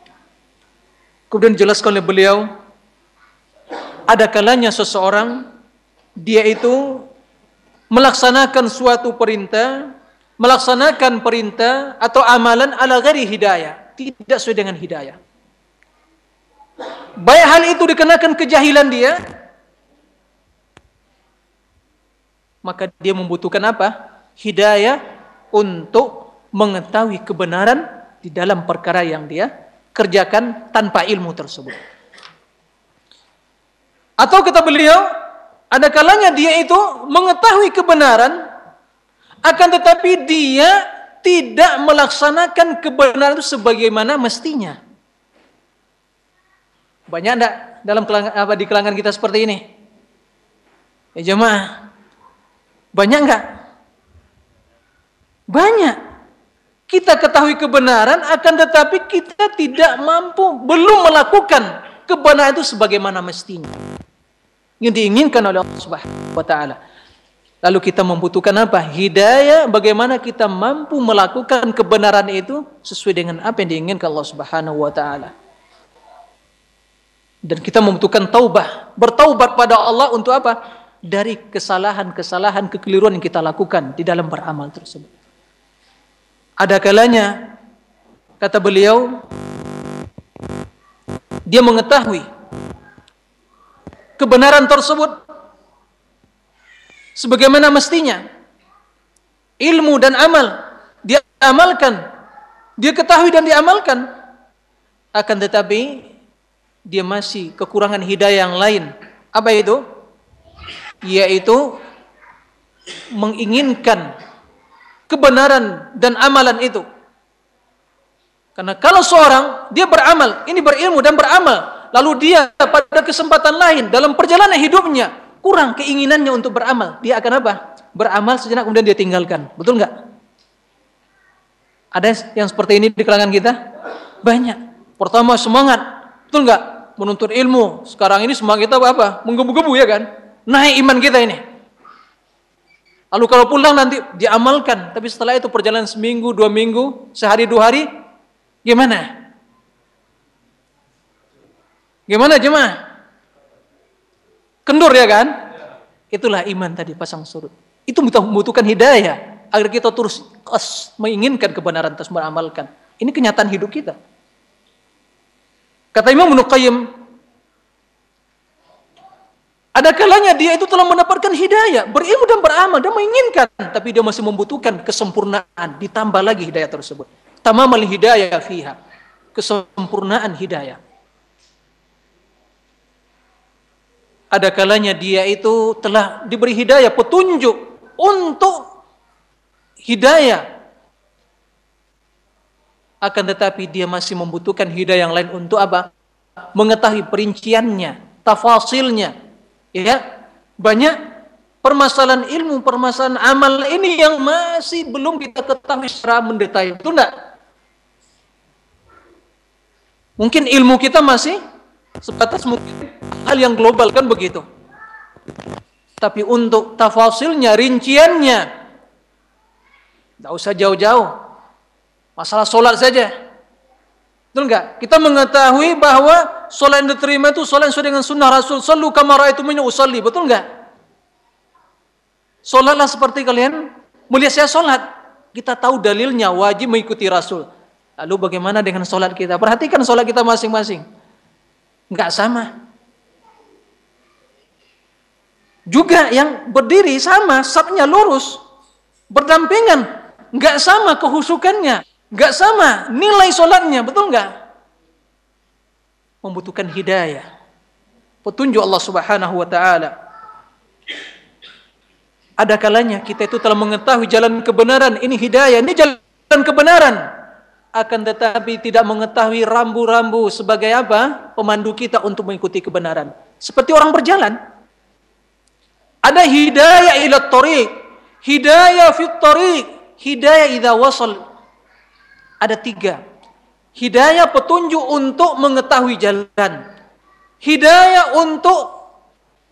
Kemudian jelaskan oleh beliau, ada kalanya seseorang dia itu melaksanakan suatu perintah, melaksanakan perintah atau amalan ala ghairi hidayah, tidak sesuai dengan hidayah. Baik hal itu dikenakan kejahilan dia, maka dia membutuhkan apa? Hidayah untuk mengetahui kebenaran di dalam perkara yang dia kerjakan tanpa ilmu tersebut. Atau kata beliau, ada kalanya dia itu mengetahui kebenaran, akan tetapi dia tidak melaksanakan kebenaran itu sebagaimana mestinya. Banyak enggak dalam kelangan, apa di kelangan kita seperti ini? Ya jemaah, banyak enggak? Banyak. Kita ketahui kebenaran akan tetapi kita tidak mampu, belum melakukan kebenaran itu sebagaimana mestinya. yang diinginkan oleh Allah Subhanahu wa taala. Lalu kita membutuhkan apa? Hidayah bagaimana kita mampu melakukan kebenaran itu sesuai dengan apa yang diinginkan Allah Subhanahu wa taala. Dan kita membutuhkan taubah, bertaubat pada Allah untuk apa? Dari kesalahan-kesalahan kekeliruan yang kita lakukan di dalam beramal tersebut. Ada kalanya kata beliau dia mengetahui kebenaran tersebut sebagaimana mestinya. Ilmu dan amal dia amalkan, dia ketahui dan diamalkan. Akan tetapi dia masih kekurangan hidayah yang lain. Apa itu? Yaitu menginginkan kebenaran dan amalan itu. Karena kalau seorang dia beramal, ini berilmu dan beramal, lalu dia pada kesempatan lain dalam perjalanan hidupnya kurang keinginannya untuk beramal, dia akan apa? Beramal sejenak kemudian dia tinggalkan. Betul nggak? Ada yang seperti ini di kalangan kita? Banyak. Pertama semangat, betul nggak? Menuntut ilmu. Sekarang ini semangat kita apa? Menggebu-gebu ya kan? Naik iman kita ini. Lalu kalau pulang nanti diamalkan, tapi setelah itu perjalanan seminggu, dua minggu, sehari, dua hari, gimana? Gimana jemaah? Kendur ya kan? Itulah iman tadi pasang surut. Itu membutuhkan hidayah agar kita terus menginginkan kebenaran terus beramalkan. Ini kenyataan hidup kita. Kata Imam Qayyim, ada kalanya dia itu telah mendapatkan hidayah, berilmu dan beramal dan menginginkan, tapi dia masih membutuhkan kesempurnaan, ditambah lagi hidayah tersebut. Tamamal hidayah fiha, kesempurnaan hidayah. Ada kalanya dia itu telah diberi hidayah, petunjuk untuk hidayah. Akan tetapi dia masih membutuhkan hidayah yang lain untuk apa? Mengetahui perinciannya, tafasilnya. Ya, banyak permasalahan ilmu, permasalahan amal ini yang masih belum kita ketahui secara mendetail. Itu enggak? Mungkin ilmu kita masih sebatas mungkin hal yang global kan begitu. Tapi untuk tafasilnya, rinciannya, tidak usah jauh-jauh. Masalah solat saja. Betul enggak? Kita mengetahui bahwa solat yang diterima itu solat yang sesuai dengan sunnah Rasul. Sallu kamara itu usalli. Betul enggak? Solatlah seperti kalian melihat saya solat. Kita tahu dalilnya wajib mengikuti Rasul. Lalu bagaimana dengan solat kita? Perhatikan solat kita masing-masing. Enggak sama. Juga yang berdiri sama, sapnya lurus, berdampingan, enggak sama kehusukannya, enggak sama nilai solatnya, betul enggak? Membutuhkan hidayah, petunjuk Allah Subhanahu wa taala. Ada kalanya kita itu telah mengetahui jalan kebenaran, ini hidayah, ini jalan kebenaran akan tetapi tidak mengetahui rambu-rambu sebagai apa? Pemandu kita untuk mengikuti kebenaran. Seperti orang berjalan. Ada hidayah ila tariq, hidayah fit tariq, hidayah idza wasal. Ada tiga. Hidayah petunjuk untuk mengetahui jalan. Hidayah untuk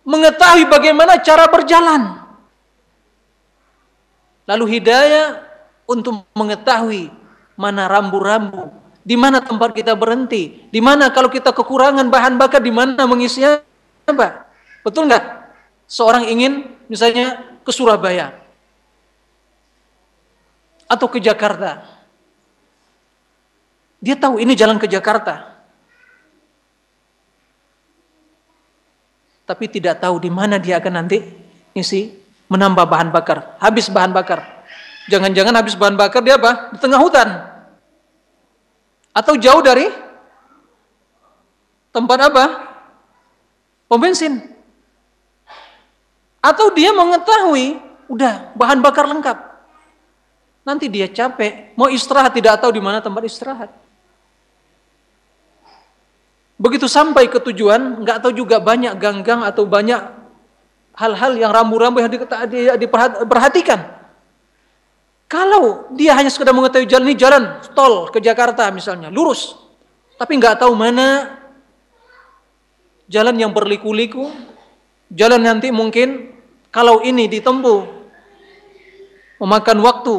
mengetahui bagaimana cara berjalan. Lalu hidayah untuk mengetahui mana rambu-rambu, di mana tempat kita berhenti, di mana kalau kita kekurangan bahan bakar, di mana mengisinya apa? Betul nggak? Seorang ingin misalnya ke Surabaya atau ke Jakarta. Dia tahu ini jalan ke Jakarta. Tapi tidak tahu di mana dia akan nanti isi menambah bahan bakar, habis bahan bakar. Jangan-jangan habis bahan bakar dia apa? Di tengah hutan. Atau jauh dari tempat apa? Pom bensin. Atau dia mengetahui, udah bahan bakar lengkap. Nanti dia capek, mau istirahat tidak tahu di mana tempat istirahat. Begitu sampai ke tujuan, nggak tahu juga banyak ganggang atau banyak hal-hal yang rambu-rambu yang diperhatikan. Kalau dia hanya sekedar mengetahui jalan ini jalan tol ke Jakarta misalnya, lurus, tapi nggak tahu mana jalan yang berliku-liku, Jalan nanti mungkin kalau ini ditempuh memakan waktu,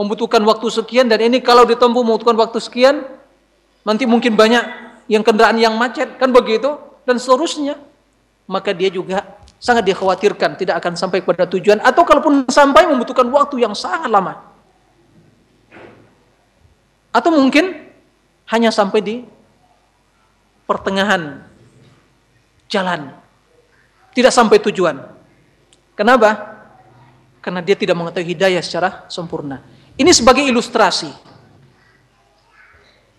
membutuhkan waktu sekian dan ini kalau ditempuh membutuhkan waktu sekian, nanti mungkin banyak yang kendaraan yang macet, kan begitu dan seterusnya. Maka dia juga sangat dikhawatirkan tidak akan sampai pada tujuan atau kalaupun sampai membutuhkan waktu yang sangat lama. Atau mungkin hanya sampai di pertengahan jalan. Tidak sampai tujuan. Kenapa? Karena dia tidak mengetahui hidayah secara sempurna. Ini sebagai ilustrasi.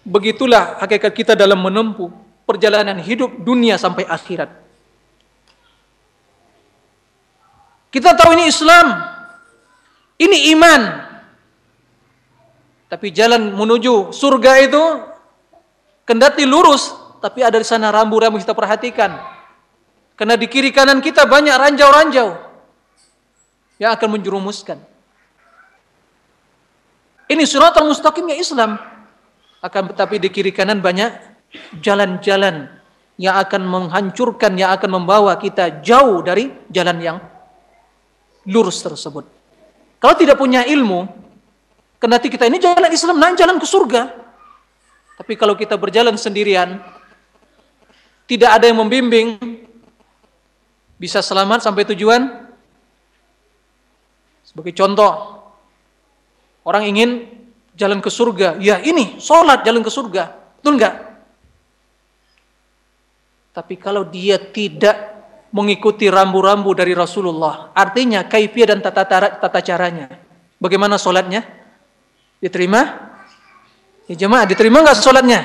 Begitulah hakikat kita dalam menempuh perjalanan hidup dunia sampai akhirat. Kita tahu ini Islam, ini iman. Tapi jalan menuju surga itu kendati lurus, tapi ada di sana rambu-rambu kita perhatikan. Karena di kiri kanan kita banyak ranjau-ranjau yang akan menjerumuskan. Ini surat al-mustaqim ya Islam. Akan tetapi di kiri kanan banyak jalan-jalan yang akan menghancurkan, yang akan membawa kita jauh dari jalan yang lurus tersebut. Kalau tidak punya ilmu, kendati kita ini jalan Islam, nah jalan ke surga. Tapi kalau kita berjalan sendirian, tidak ada yang membimbing, bisa selamat sampai tujuan. Sebagai contoh, orang ingin jalan ke surga, ya ini sholat jalan ke surga, betul enggak? Tapi kalau dia tidak mengikuti rambu-rambu dari Rasulullah, artinya kaifiah dan tata, tata, tata caranya, bagaimana sholatnya? Diterima? Ya jemaah, diterima enggak sholatnya?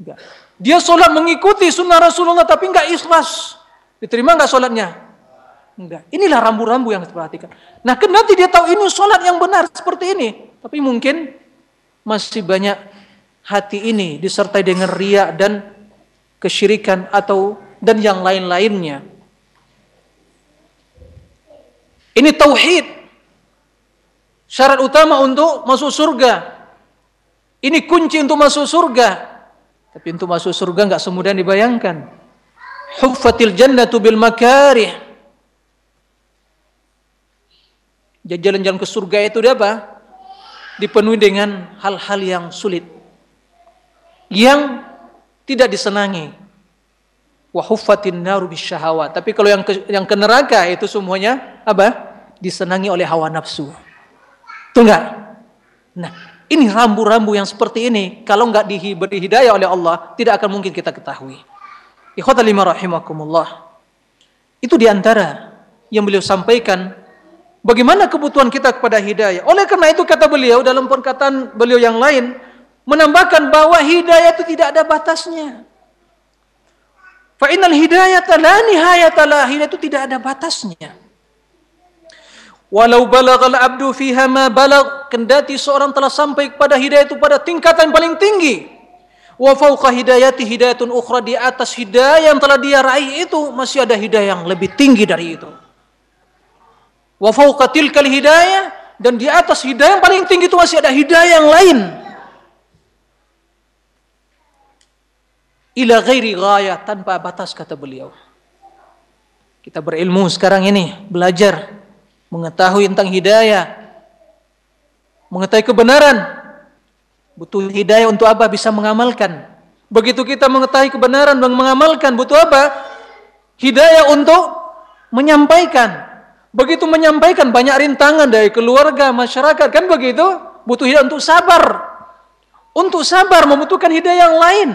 Enggak. Dia sholat mengikuti sunnah Rasulullah tapi enggak ikhlas. Diterima enggak sholatnya? Enggak. Inilah rambu-rambu yang diperhatikan. Nah, kendati dia tahu ini sholat yang benar seperti ini. Tapi mungkin masih banyak hati ini disertai dengan ria dan kesyirikan atau dan yang lain-lainnya. Ini tauhid. Syarat utama untuk masuk surga. Ini kunci untuk masuk surga. Tapi untuk masuk surga enggak semudah dibayangkan. Huffatil jannatu bil makarih. Jalan-jalan ke surga itu apa? Dipenuhi dengan hal-hal yang sulit. Yang tidak disenangi. Wa huffatin naru bisyahawat. Tapi kalau yang ke, yang ke neraka itu semuanya apa? Disenangi oleh hawa nafsu. Itu enggak? Nah, ini rambu-rambu yang seperti ini, kalau nggak diberi hidayah oleh Allah, tidak akan mungkin kita ketahui. Ikhwatalima rahimakumullah. Itu di antara yang beliau sampaikan. Bagaimana kebutuhan kita kepada hidayah. Oleh karena itu kata beliau dalam perkataan beliau yang lain, menambahkan bahwa hidayah itu tidak ada batasnya. Fa'inal hidayah la nihayata Hidayah itu tidak ada batasnya. Walau balagal abdu fiha ma balag kendati seorang telah sampai kepada hidayah itu pada tingkatan paling tinggi. Wa fauqa hidayati hidayatun ukhra di atas hidayah yang telah dia raih itu masih ada hidayah yang lebih tinggi dari itu. Wa fauqa tilkal hidayah dan di atas hidayah yang paling tinggi itu masih ada hidayah yang lain. Ila ghairi tanpa batas kata beliau. Kita berilmu sekarang ini, belajar mengetahui tentang hidayah, mengetahui kebenaran. Butuh hidayah untuk apa? Bisa mengamalkan. Begitu kita mengetahui kebenaran dan mengamalkan, butuh apa? Hidayah untuk menyampaikan. Begitu menyampaikan banyak rintangan dari keluarga, masyarakat, kan begitu? Butuh hidayah untuk sabar. Untuk sabar membutuhkan hidayah yang lain.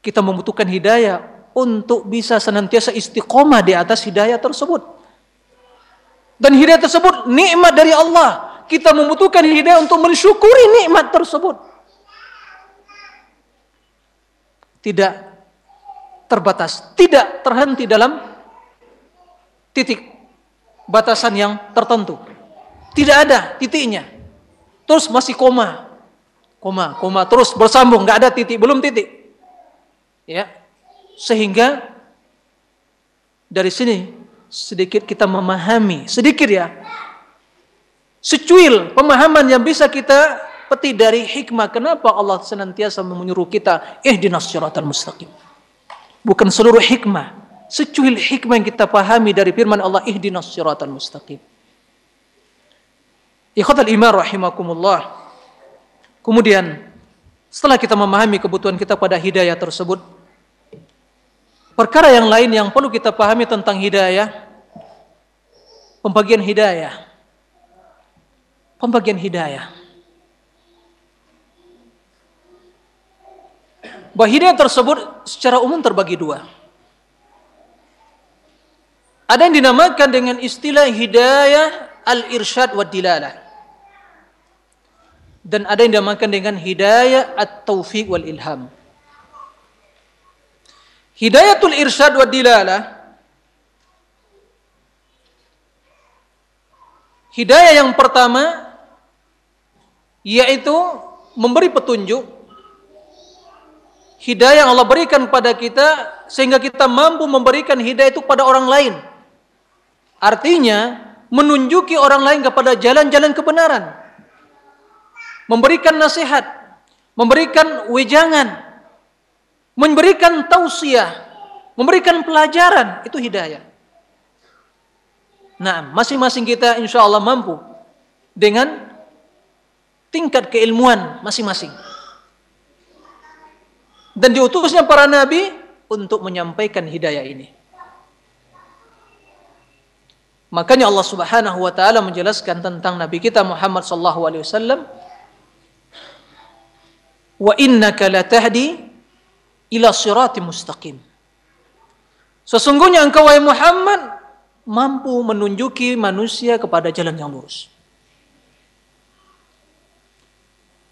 Kita membutuhkan hidayah untuk bisa senantiasa istiqomah di atas hidayah tersebut. Dan hidayah tersebut nikmat dari Allah. Kita membutuhkan hidayah untuk mensyukuri nikmat tersebut. Tidak terbatas, tidak terhenti dalam titik batasan yang tertentu. Tidak ada titiknya. Terus masih koma. Koma, koma terus bersambung, nggak ada titik, belum titik. Ya, sehingga dari sini sedikit kita memahami, sedikit ya, secuil pemahaman yang bisa kita petik dari hikmah kenapa Allah senantiasa menyuruh kita ihdinas siratal mustaqim. bukan seluruh hikmah. Secuil hikmah yang kita pahami dari firman Allah ihdinas siratal mustaqim. Ikhwatal iman rahimakumullah. Kemudian setelah kita memahami kebutuhan kita pada hidayah tersebut, perkara yang lain yang perlu kita pahami tentang hidayah, pembagian hidayah. Pembagian hidayah. Bahwa hidayah tersebut secara umum terbagi dua. Ada yang dinamakan dengan istilah hidayah al-irsyad wa dilalah. Dan ada yang dinamakan dengan hidayah at-taufiq wal ilham. Hidayatul irsyad wa dilalah Hidayah yang pertama yaitu memberi petunjuk hidayah yang Allah berikan pada kita sehingga kita mampu memberikan hidayah itu pada orang lain. Artinya menunjuki orang lain kepada jalan-jalan kebenaran. Memberikan nasihat, memberikan wejangan, memberikan tausiah, memberikan pelajaran, itu hidayah. Nah, masing-masing kita insya Allah mampu dengan tingkat keilmuan masing-masing. Dan diutusnya para nabi untuk menyampaikan hidayah ini. Makanya Allah Subhanahu wa taala menjelaskan tentang nabi kita Muhammad sallallahu alaihi wasallam wa innaka latahdi ila sirati mustaqim. Sesungguhnya engkau wahai Muhammad mampu menunjuki manusia kepada jalan yang lurus.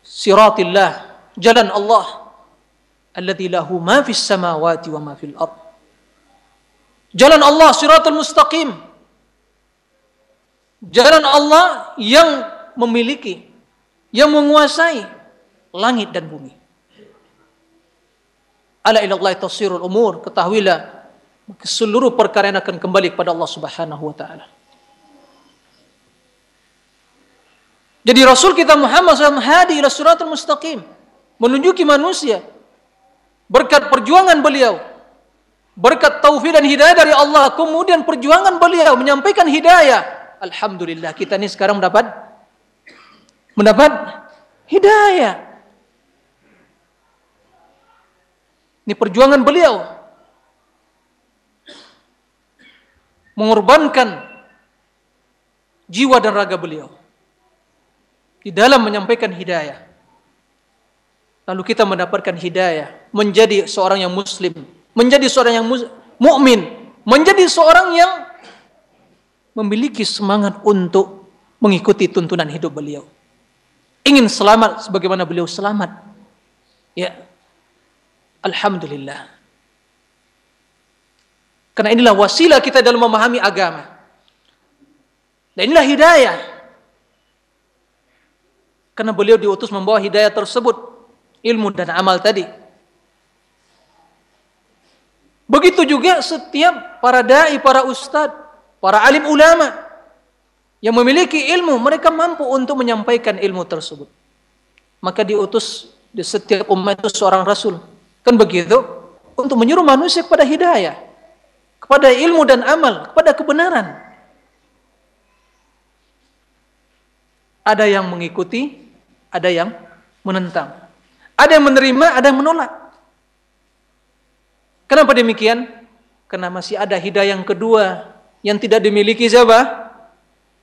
Siratillah, jalan Allah alladzi lahu ma fis samawati wa ma fil ard. Jalan Allah siratul mustaqim Jalan Allah yang memiliki, yang menguasai langit dan bumi. Ala ilallah tasirul umur, ketahuilah seluruh perkara yang akan kembali kepada Allah Subhanahu wa taala. Jadi Rasul kita Muhammad SAW hadi ila suratul mustaqim. Menunjuki manusia. Berkat perjuangan beliau. Berkat taufik dan hidayah dari Allah. Kemudian perjuangan beliau menyampaikan hidayah Alhamdulillah kita ini sekarang mendapat mendapat hidayah. Ini perjuangan beliau. Mengorbankan jiwa dan raga beliau. Di dalam menyampaikan hidayah. Lalu kita mendapatkan hidayah, menjadi seorang yang muslim, menjadi seorang yang mukmin, menjadi seorang yang memiliki semangat untuk mengikuti tuntunan hidup beliau. Ingin selamat sebagaimana beliau selamat. Ya. Alhamdulillah. Karena inilah wasilah kita dalam memahami agama. Dan inilah hidayah. Karena beliau diutus membawa hidayah tersebut. Ilmu dan amal tadi. Begitu juga setiap para da'i, para ustadz para alim ulama yang memiliki ilmu, mereka mampu untuk menyampaikan ilmu tersebut. Maka diutus di setiap umat itu seorang rasul. Kan begitu? Untuk menyuruh manusia kepada hidayah, kepada ilmu dan amal, kepada kebenaran. Ada yang mengikuti, ada yang menentang. Ada yang menerima, ada yang menolak. Kenapa demikian? Karena masih ada hidayah yang kedua yang tidak dimiliki siapa?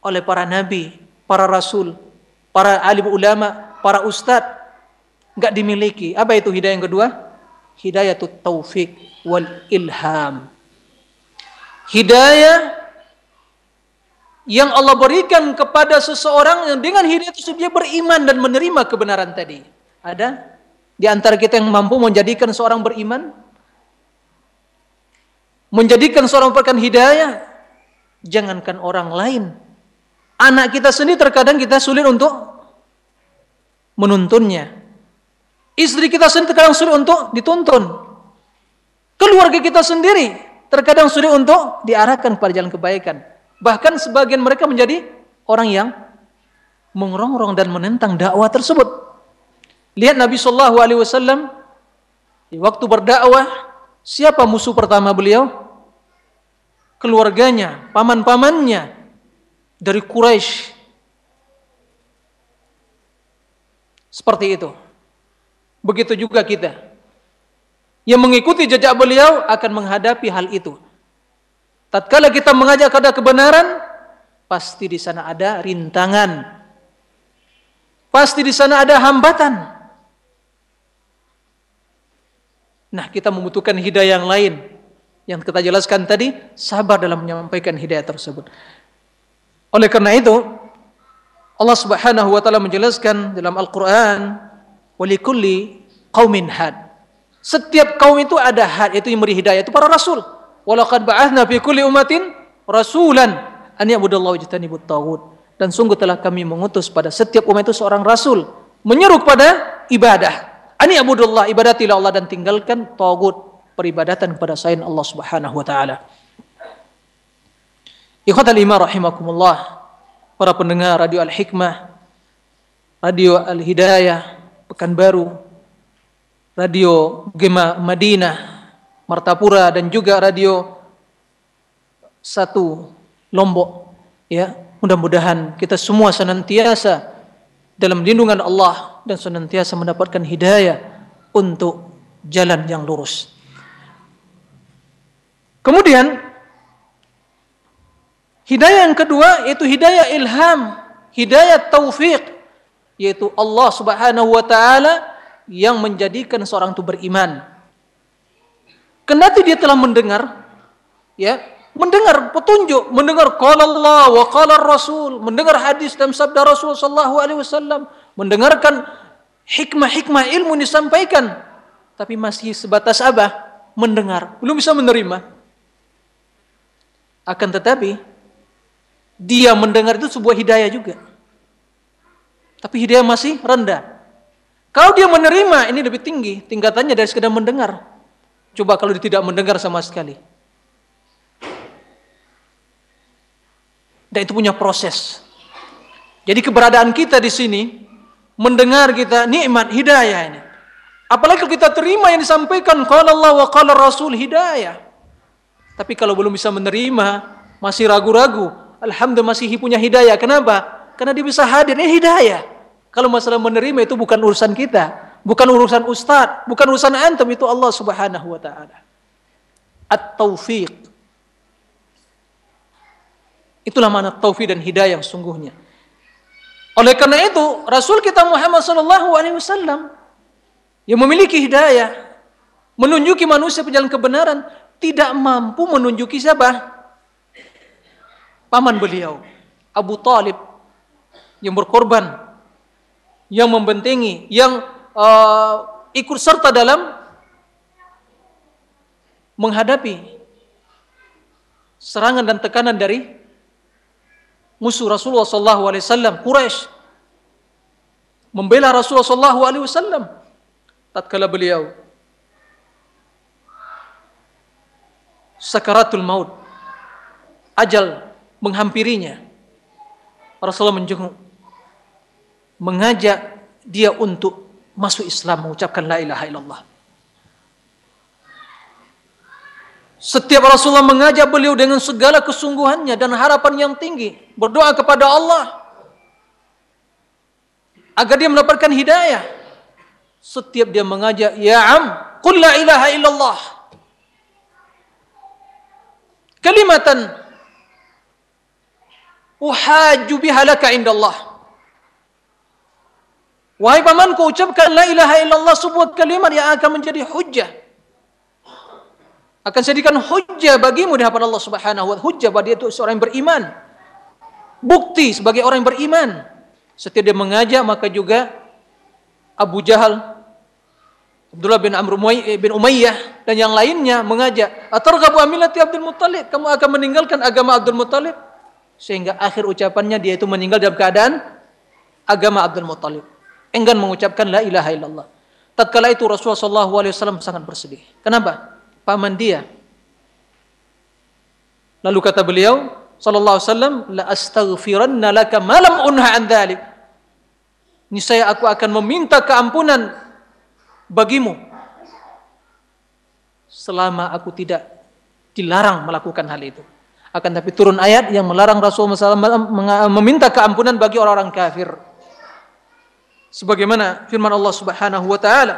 Oleh para nabi, para rasul, para alim ulama, para ustadz. Enggak dimiliki. Apa itu hidayah yang kedua? Hidayah taufik wal ilham. Hidayah yang Allah berikan kepada seseorang yang dengan hidayah itu dia beriman dan menerima kebenaran tadi. Ada di antara kita yang mampu menjadikan seorang beriman? Menjadikan seorang memberikan hidayah Jangankan orang lain. Anak kita sendiri terkadang kita sulit untuk menuntunnya. Istri kita sendiri terkadang sulit untuk dituntun. Keluarga kita sendiri terkadang sulit untuk diarahkan pada jalan kebaikan. Bahkan sebagian mereka menjadi orang yang mengerongrong dan menentang dakwah tersebut. Lihat Nabi Shallallahu Alaihi Wasallam di waktu berdakwah Siapa musuh pertama beliau? Keluarganya, paman-pamannya dari Quraisy. Seperti itu. Begitu juga kita. Yang mengikuti jejak beliau akan menghadapi hal itu. Tatkala kita mengajak kepada kebenaran, pasti di sana ada rintangan. Pasti di sana ada hambatan. Nah, kita membutuhkan hidayah yang lain. Yang kita jelaskan tadi, sabar dalam menyampaikan hidayah tersebut. Oleh karena itu, Allah Subhanahu wa taala menjelaskan dalam Al-Qur'an, "Walikulli qaumin had." Setiap kaum itu ada had, itu yang memberi hidayah itu para rasul. Walaqad ba'athna fi kulli ummatin rasulan an ya'budallaha wajtanibut taghut. Dan sungguh telah kami mengutus pada setiap umat itu seorang rasul menyeru kepada ibadah Ani abudullah ibadatilah Allah dan tinggalkan tagut peribadatan kepada selain Allah Subhanahu wa taala. Ikhwatal iman rahimakumullah. Para pendengar Radio Al-Hikmah, Radio Al-Hidayah, Pekanbaru, Radio Gema Madinah, Martapura dan juga Radio satu Lombok ya mudah-mudahan kita semua senantiasa dalam lindungan Allah dan senantiasa mendapatkan hidayah untuk jalan yang lurus. Kemudian hidayah yang kedua yaitu hidayah ilham, hidayah taufik yaitu Allah Subhanahu wa taala yang menjadikan seorang itu beriman. Kendati dia telah mendengar ya, mendengar petunjuk, mendengar qala Allah wa qala Rasul, mendengar hadis dan sabda Rasul sallallahu alaihi wasallam, mendengarkan hikmah-hikmah ilmu disampaikan, tapi masih sebatas apa? Mendengar, belum bisa menerima. Akan tetapi dia mendengar itu sebuah hidayah juga. Tapi hidayah masih rendah. Kalau dia menerima ini lebih tinggi tingkatannya dari sekedar mendengar. Coba kalau dia tidak mendengar sama sekali. Dan itu punya proses. Jadi keberadaan kita di sini mendengar kita nikmat hidayah ini. Apalagi kalau kita terima yang disampaikan qala Allah wa qala Rasul hidayah. Tapi kalau belum bisa menerima, masih ragu-ragu, alhamdulillah masih punya hidayah. Kenapa? Karena dia bisa hadir ini hidayah. Kalau masalah menerima itu bukan urusan kita, bukan urusan ustaz, bukan urusan antum itu Allah Subhanahu wa taala. At-taufiq Itulah mana taufik dan hidayah yang sungguhnya. Oleh karena itu, Rasul kita Muhammad sallallahu alaihi wasallam yang memiliki hidayah, menunjuki manusia penjalan kebenaran, tidak mampu menunjuki siapa? Paman beliau, Abu Talib, yang berkorban, yang membentengi, yang uh, ikut serta dalam menghadapi serangan dan tekanan dari musuh Rasulullah sallallahu alaihi wasallam Quraisy membela Rasulullah sallallahu alaihi wasallam tatkala beliau sakaratul maut ajal menghampirinya Rasulullah menjenguk mengajak dia untuk masuk Islam mengucapkan la ilaha illallah Setiap Rasulullah mengajak beliau dengan segala kesungguhannya dan harapan yang tinggi. Berdoa kepada Allah. Agar dia mendapatkan hidayah. Setiap dia mengajak, Ya am, Qul la ilaha illallah. Kalimatan. Uhaju biha laka indallah. Wahai pamanku, ucapkan la ilaha illallah sebuah kalimat yang akan menjadi hujjah akan jadikan hujjah bagimu di hadapan Allah Subhanahu wa taala. Hujjah bagi itu seorang yang beriman. Bukti sebagai orang yang beriman. Setiap dia mengajak maka juga Abu Jahal, Abdullah bin Amr eh, bin Umayyah dan yang lainnya mengajak, "Atarghabu amilati Abdul Muttalib? Kamu akan meninggalkan agama Abdul Muttalib?" Sehingga akhir ucapannya dia itu meninggal dalam keadaan agama Abdul Muttalib. Enggan mengucapkan la ilaha illallah. Tatkala itu Rasulullah SAW sangat bersedih. Kenapa? paman dia. Lalu kata beliau sallallahu alaihi wasallam, "La astaghfiranna laka ma unha an dzalik." Niscaya aku akan meminta keampunan bagimu selama aku tidak dilarang melakukan hal itu. Akan tapi turun ayat yang melarang Rasulullah SAW meminta keampunan bagi orang-orang kafir. Sebagaimana firman Allah Subhanahu wa taala,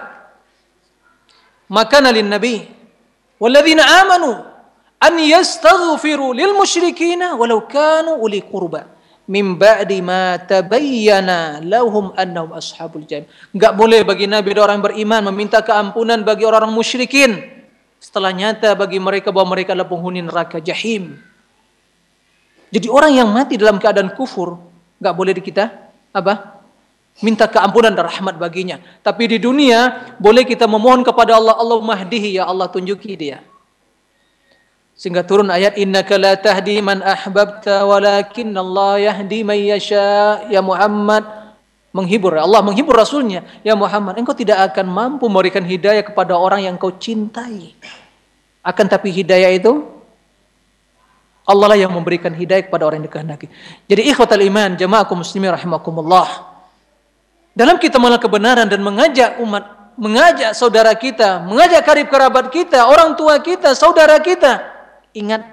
"Maka lin nabi walladzina amanu an yastaghfiru lil musyrikina walau kanu uli qurba." Min ba'di ma tabayyana lahum annahum ashabul jannah. Enggak boleh bagi nabi dan orang beriman meminta keampunan bagi orang-orang musyrikin setelah nyata bagi mereka bahwa mereka adalah penghuni neraka jahim. Jadi orang yang mati dalam keadaan kufur nggak boleh di kita apa? Minta keampunan dan rahmat baginya. Tapi di dunia boleh kita memohon kepada Allah, Allah mahdihi ya Allah tunjuki dia. Sehingga turun ayat innaka la tahdi man ahbabta walakin Allah yahdi man yasha ya Muhammad menghibur Allah menghibur rasulnya ya Muhammad engkau tidak akan mampu memberikan hidayah kepada orang yang kau cintai akan tapi hidayah itu Allah lah yang memberikan hidayah kepada orang yang dikehendaki. Jadi ikhwatal iman, jamaah kaum muslimin rahimakumullah. Dalam kita mengenal kebenaran dan mengajak umat, mengajak saudara kita, mengajak karib kerabat kita, orang tua kita, saudara kita, ingat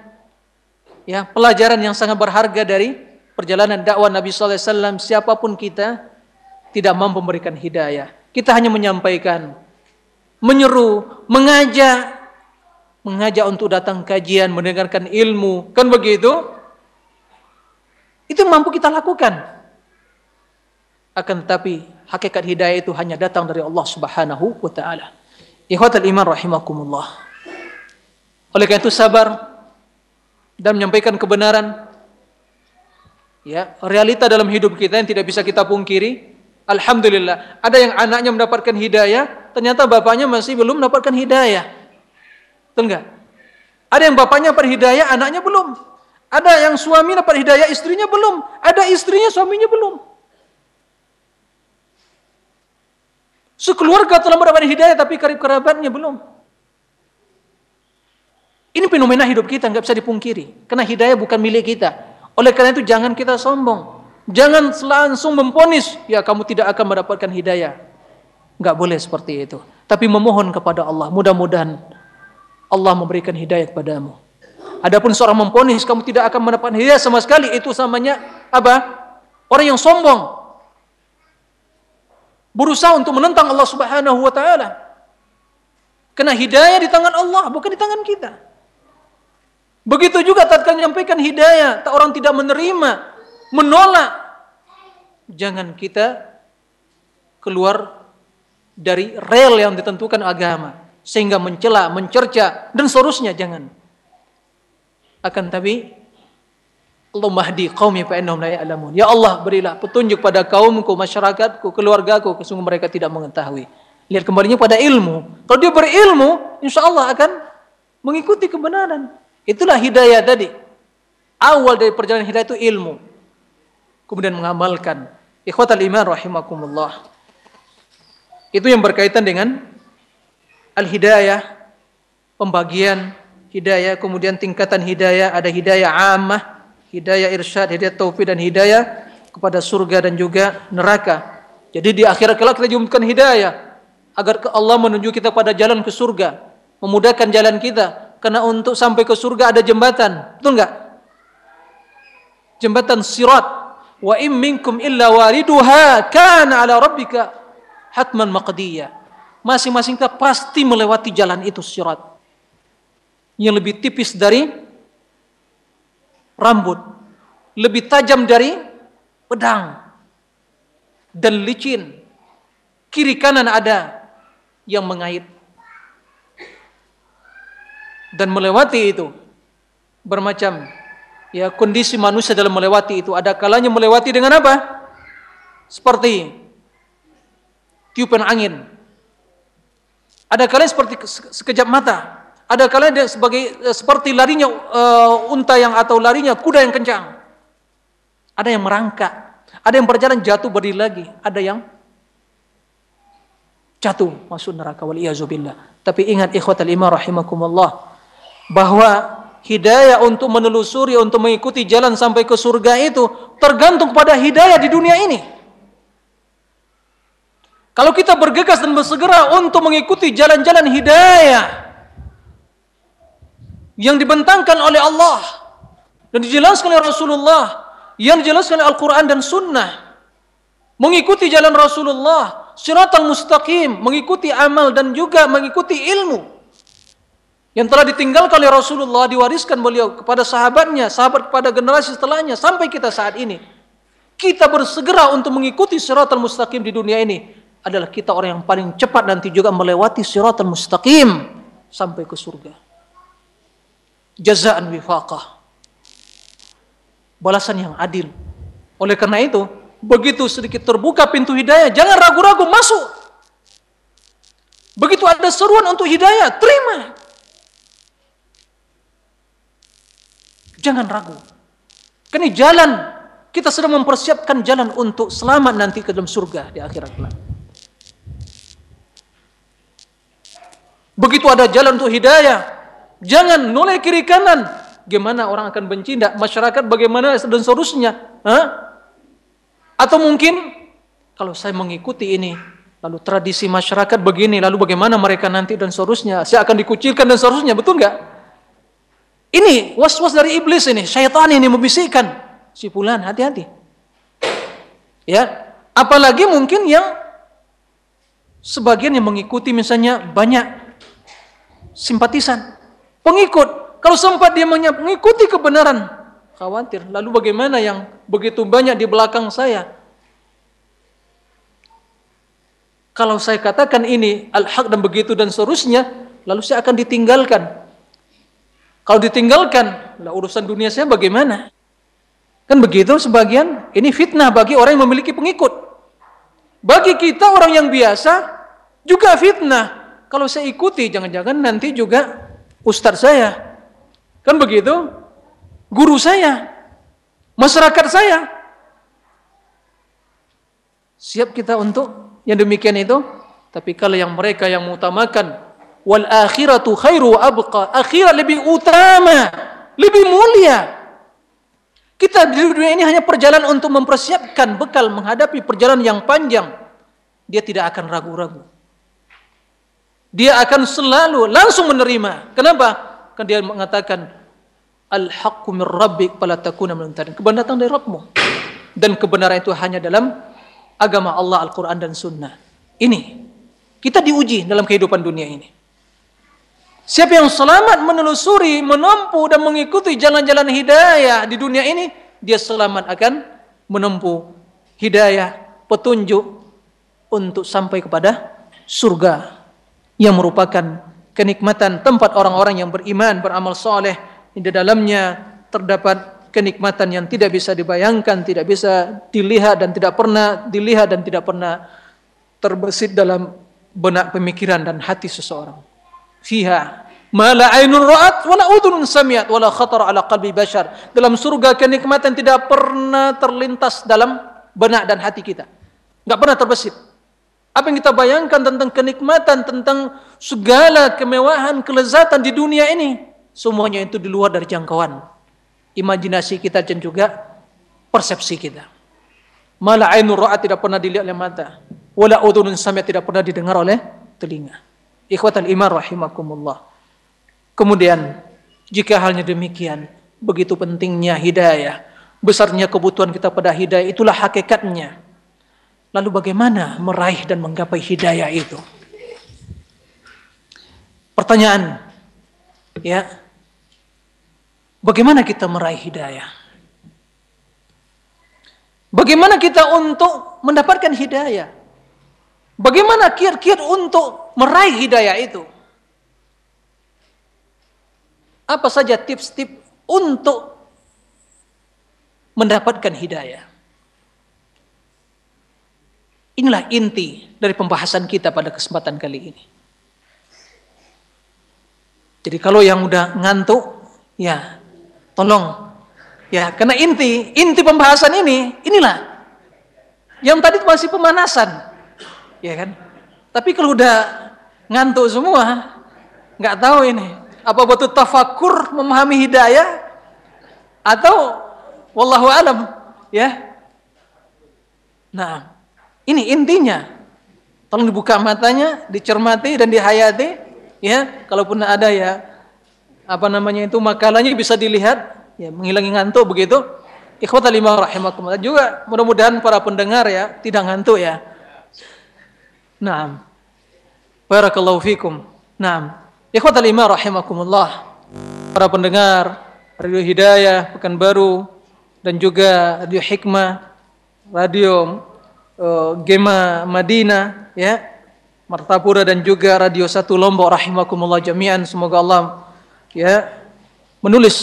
ya pelajaran yang sangat berharga dari perjalanan dakwah Nabi sallallahu alaihi wasallam siapa pun kita tidak mampu memberikan hidayah. Kita hanya menyampaikan, menyeru, mengajak, mengajak untuk datang kajian, mendengarkan ilmu, kan begitu? Itu mampu kita lakukan. Akan tetapi hakikat hidayah itu hanya datang dari Allah Subhanahu wa taala. Ikhwatal iman rahimakumullah. Oleh karena itu sabar dan menyampaikan kebenaran. Ya, realita dalam hidup kita yang tidak bisa kita pungkiri. Alhamdulillah, ada yang anaknya mendapatkan hidayah, ternyata bapaknya masih belum mendapatkan hidayah. Betul enggak? Ada yang bapaknya dapat hidayah, anaknya belum. Ada yang suami dapat hidayah, istrinya belum. Ada istrinya, suaminya belum. Sekeluarga telah mendapat hidayah, tapi karib kerabatnya belum. Ini fenomena hidup kita, nggak bisa dipungkiri. Karena hidayah bukan milik kita. Oleh karena itu jangan kita sombong. Jangan langsung memponis, ya kamu tidak akan mendapatkan hidayah. Nggak boleh seperti itu. Tapi memohon kepada Allah, mudah-mudahan Allah memberikan hidayah kepadamu. Adapun seorang memponis kamu tidak akan mendapatkan hidayah sama sekali, itu samanya apa? Orang yang sombong. Berusaha untuk menentang Allah Subhanahu wa taala. Karena hidayah di tangan Allah, bukan di tangan kita. Begitu juga tatkala menyampaikan hidayah, tak orang tidak menerima, menolak. Jangan kita keluar dari rel yang ditentukan agama sehingga mencela, mencerca dan seterusnya jangan. Akan tapi Allah mahdi qaumi fa innahum la ya'lamun. Ya Allah, berilah petunjuk pada kaumku, masyarakatku, keluargaku, sesungguhnya mereka tidak mengetahui. Lihat kembalinya pada ilmu. Kalau dia berilmu, insya Allah akan mengikuti kebenaran. Itulah hidayah tadi. Awal dari perjalanan hidayah itu ilmu. Kemudian mengamalkan. Ikhwatal iman rahimakumullah. Itu yang berkaitan dengan al-hidayah, pembagian hidayah, kemudian tingkatan hidayah, ada hidayah ammah, hidayah irsyad, hidayah taufik dan hidayah kepada surga dan juga neraka. Jadi di akhirat kelak kita jumkan hidayah agar Allah menunjuk kita pada jalan ke surga, memudahkan jalan kita. Karena untuk sampai ke surga ada jembatan, betul enggak? Jembatan sirat. Wa im minkum illa wariduha kana ala rabbika hatman maqdiyah masing-masing kita pasti melewati jalan itu sirat yang lebih tipis dari rambut, lebih tajam dari pedang dan licin. Kiri kanan ada yang mengait. Dan melewati itu bermacam ya kondisi manusia dalam melewati itu ada kalanya melewati dengan apa? Seperti tiupan angin ada kalian seperti sekejap mata. Ada kalian dia sebagai eh, seperti larinya uh, unta yang atau larinya kuda yang kencang. Ada yang merangkak. Ada yang berjalan jatuh berdiri lagi. Ada yang jatuh masuk neraka wal. Tapi ingat ikhwatal iman rahimakumullah bahwa hidayah untuk menelusuri untuk mengikuti jalan sampai ke surga itu tergantung pada hidayah di dunia ini. Kalau kita bergegas dan bersegera untuk mengikuti jalan-jalan hidayah, yang dibentangkan oleh Allah dan dijelaskan oleh Rasulullah, yang dijelaskan oleh Al-Quran dan Sunnah, mengikuti jalan Rasulullah, siratal mustaqim, mengikuti amal dan juga mengikuti ilmu yang telah ditinggalkan oleh Rasulullah diwariskan beliau kepada sahabatnya, sahabat kepada generasi setelahnya sampai kita saat ini. Kita bersegera untuk mengikuti siratal mustaqim di dunia ini adalah kita orang yang paling cepat nanti juga melewati siratal mustaqim sampai ke surga jazaan wifaqah. Balasan yang adil. Oleh karena itu, begitu sedikit terbuka pintu hidayah, jangan ragu-ragu masuk. Begitu ada seruan untuk hidayah, terima. Jangan ragu. Karena jalan kita sedang mempersiapkan jalan untuk selamat nanti ke dalam surga di akhirat kelak. Begitu ada jalan untuk hidayah, Jangan noleh kiri kanan. Gimana orang akan benci? Tidak. Masyarakat bagaimana dan seterusnya. Hah? Atau mungkin kalau saya mengikuti ini, lalu tradisi masyarakat begini, lalu bagaimana mereka nanti dan seterusnya. Saya akan dikucilkan dan seterusnya. Betul nggak? Ini was-was dari iblis ini. Syaitan ini membisikkan. Si pulan hati-hati. Ya, apalagi mungkin yang sebagian yang mengikuti misalnya banyak simpatisan. Pengikut. Kalau sempat dia mengikuti kebenaran, khawatir. Lalu bagaimana yang begitu banyak di belakang saya? Kalau saya katakan ini al-haq dan begitu dan seterusnya, lalu saya akan ditinggalkan. Kalau ditinggalkan, lah urusan dunia saya bagaimana? Kan begitu sebagian, ini fitnah bagi orang yang memiliki pengikut. Bagi kita orang yang biasa, juga fitnah. Kalau saya ikuti, jangan-jangan nanti juga ustadz saya. Kan begitu? Guru saya. Masyarakat saya. Siap kita untuk yang demikian itu? Tapi kalau yang mereka yang mengutamakan wal akhiratu khairu abqa, akhirat lebih utama, lebih mulia. Kita di dunia ini hanya perjalanan untuk mempersiapkan bekal menghadapi perjalanan yang panjang. Dia tidak akan ragu-ragu dia akan selalu langsung menerima. Kenapa? Kan dia mengatakan al-haqqu min rabbik fala takuna Kebenaran datang dari Rabbmu. Dan kebenaran itu hanya dalam agama Allah Al-Qur'an dan Sunnah. Ini kita diuji dalam kehidupan dunia ini. Siapa yang selamat menelusuri, menempuh dan mengikuti jalan-jalan hidayah di dunia ini, dia selamat akan menempuh hidayah, petunjuk untuk sampai kepada surga yang merupakan kenikmatan tempat orang-orang yang beriman, beramal soleh. Di dalamnya terdapat kenikmatan yang tidak bisa dibayangkan, tidak bisa dilihat dan tidak pernah dilihat dan tidak pernah terbesit dalam benak pemikiran dan hati seseorang. Fiha ma la ainun ra'at wa la udhunun sami'at wa la khatar ala qalbi bashar. Dalam surga kenikmatan tidak pernah terlintas dalam benak dan hati kita. Enggak pernah terbesit. Apa yang kita bayangkan tentang kenikmatan, tentang segala kemewahan, kelezatan di dunia ini, semuanya itu di luar dari jangkauan imajinasi kita dan juga persepsi kita. Mala ainur ra'at tidak pernah dilihat oleh mata, wala udhunun sami'at tidak pernah didengar oleh telinga. Ikhwatal iman rahimakumullah. Kemudian jika halnya demikian, begitu pentingnya hidayah, besarnya kebutuhan kita pada hidayah, itulah hakikatnya Lalu bagaimana meraih dan menggapai hidayah itu? Pertanyaan, ya, bagaimana kita meraih hidayah? Bagaimana kita untuk mendapatkan hidayah? Bagaimana kiat-kiat untuk meraih hidayah itu? Apa saja tips-tips untuk mendapatkan hidayah? Inilah inti dari pembahasan kita pada kesempatan kali ini. Jadi kalau yang udah ngantuk, ya tolong ya karena inti inti pembahasan ini inilah yang tadi masih pemanasan, ya kan? Tapi kalau udah ngantuk semua, nggak tahu ini apa betul tafakur memahami hidayah atau wallahu alam, ya. Nah, ini intinya. Tolong dibuka matanya, dicermati dan dihayati. Ya, kalaupun ada ya apa namanya itu makalahnya bisa dilihat ya menghilangi ngantuk begitu ikhwat lima rahimakumullah juga mudah-mudahan para pendengar ya tidak ngantuk ya Naam. Barakallahu fikum. Naam. Ikhwat lima rahimakumullah. Para pendengar Radio Hidayah Pekanbaru dan juga Radio Hikmah Radio uh, Gema Madinah ya. Martapura dan juga Radio Satu Lombok rahimakumullah jami'an. Semoga Allah ya menulis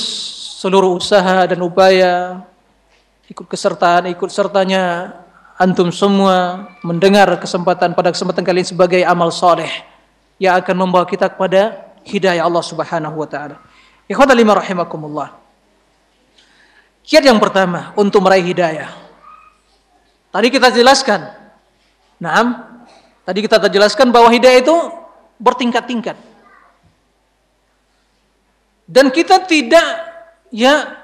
seluruh usaha dan upaya ikut kesertaan ikut sertanya antum semua mendengar kesempatan pada kesempatan kali ini sebagai amal soleh yang akan membawa kita kepada hidayah Allah Subhanahu wa taala. Ikhwata lima rahimakumullah. Kiat yang pertama untuk meraih hidayah. Tadi kita jelaskan. Naam. Tadi kita jelaskan bahwa hidayah itu bertingkat-tingkat. Dan kita tidak ya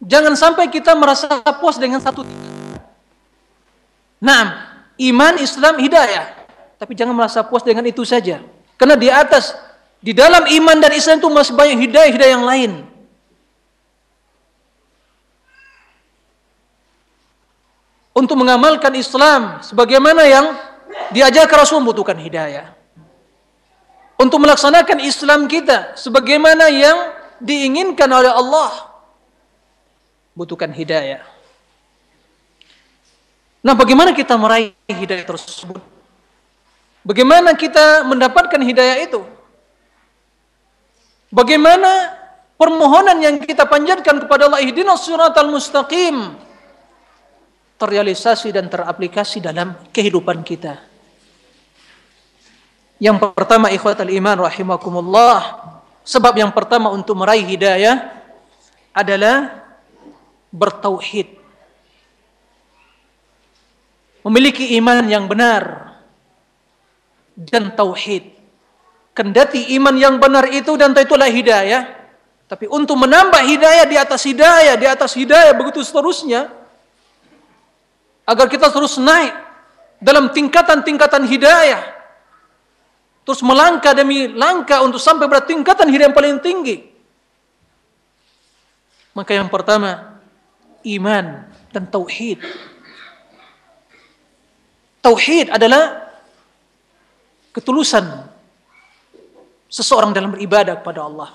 jangan sampai kita merasa puas dengan satu Nah, iman, Islam, hidayah. Tapi jangan merasa puas dengan itu saja. Karena di atas, di dalam iman dan Islam itu masih banyak hidayah-hidayah yang lain. Untuk mengamalkan Islam sebagaimana yang diajarkan Rasul membutuhkan hidayah. Untuk melaksanakan Islam kita sebagaimana yang diinginkan oleh Allah butuhkan hidayah. Nah, bagaimana kita meraih hidayah tersebut? Bagaimana kita mendapatkan hidayah itu? Bagaimana permohonan yang kita panjatkan kepada Allah ihdinas siratal mustaqim terrealisasi dan teraplikasi dalam kehidupan kita? Yang pertama ikhwatal iman rahimakumullah Sebab yang pertama untuk meraih hidayah adalah bertauhid. Memiliki iman yang benar dan tauhid. Kendati iman yang benar itu dan itulah hidayah, tapi untuk menambah hidayah di atas hidayah, di atas hidayah begitu seterusnya agar kita terus naik dalam tingkatan-tingkatan hidayah terus melangkah demi langkah untuk sampai pada tingkatan hidup yang paling tinggi. Maka yang pertama, iman dan tauhid. Tauhid adalah ketulusan seseorang dalam beribadah kepada Allah.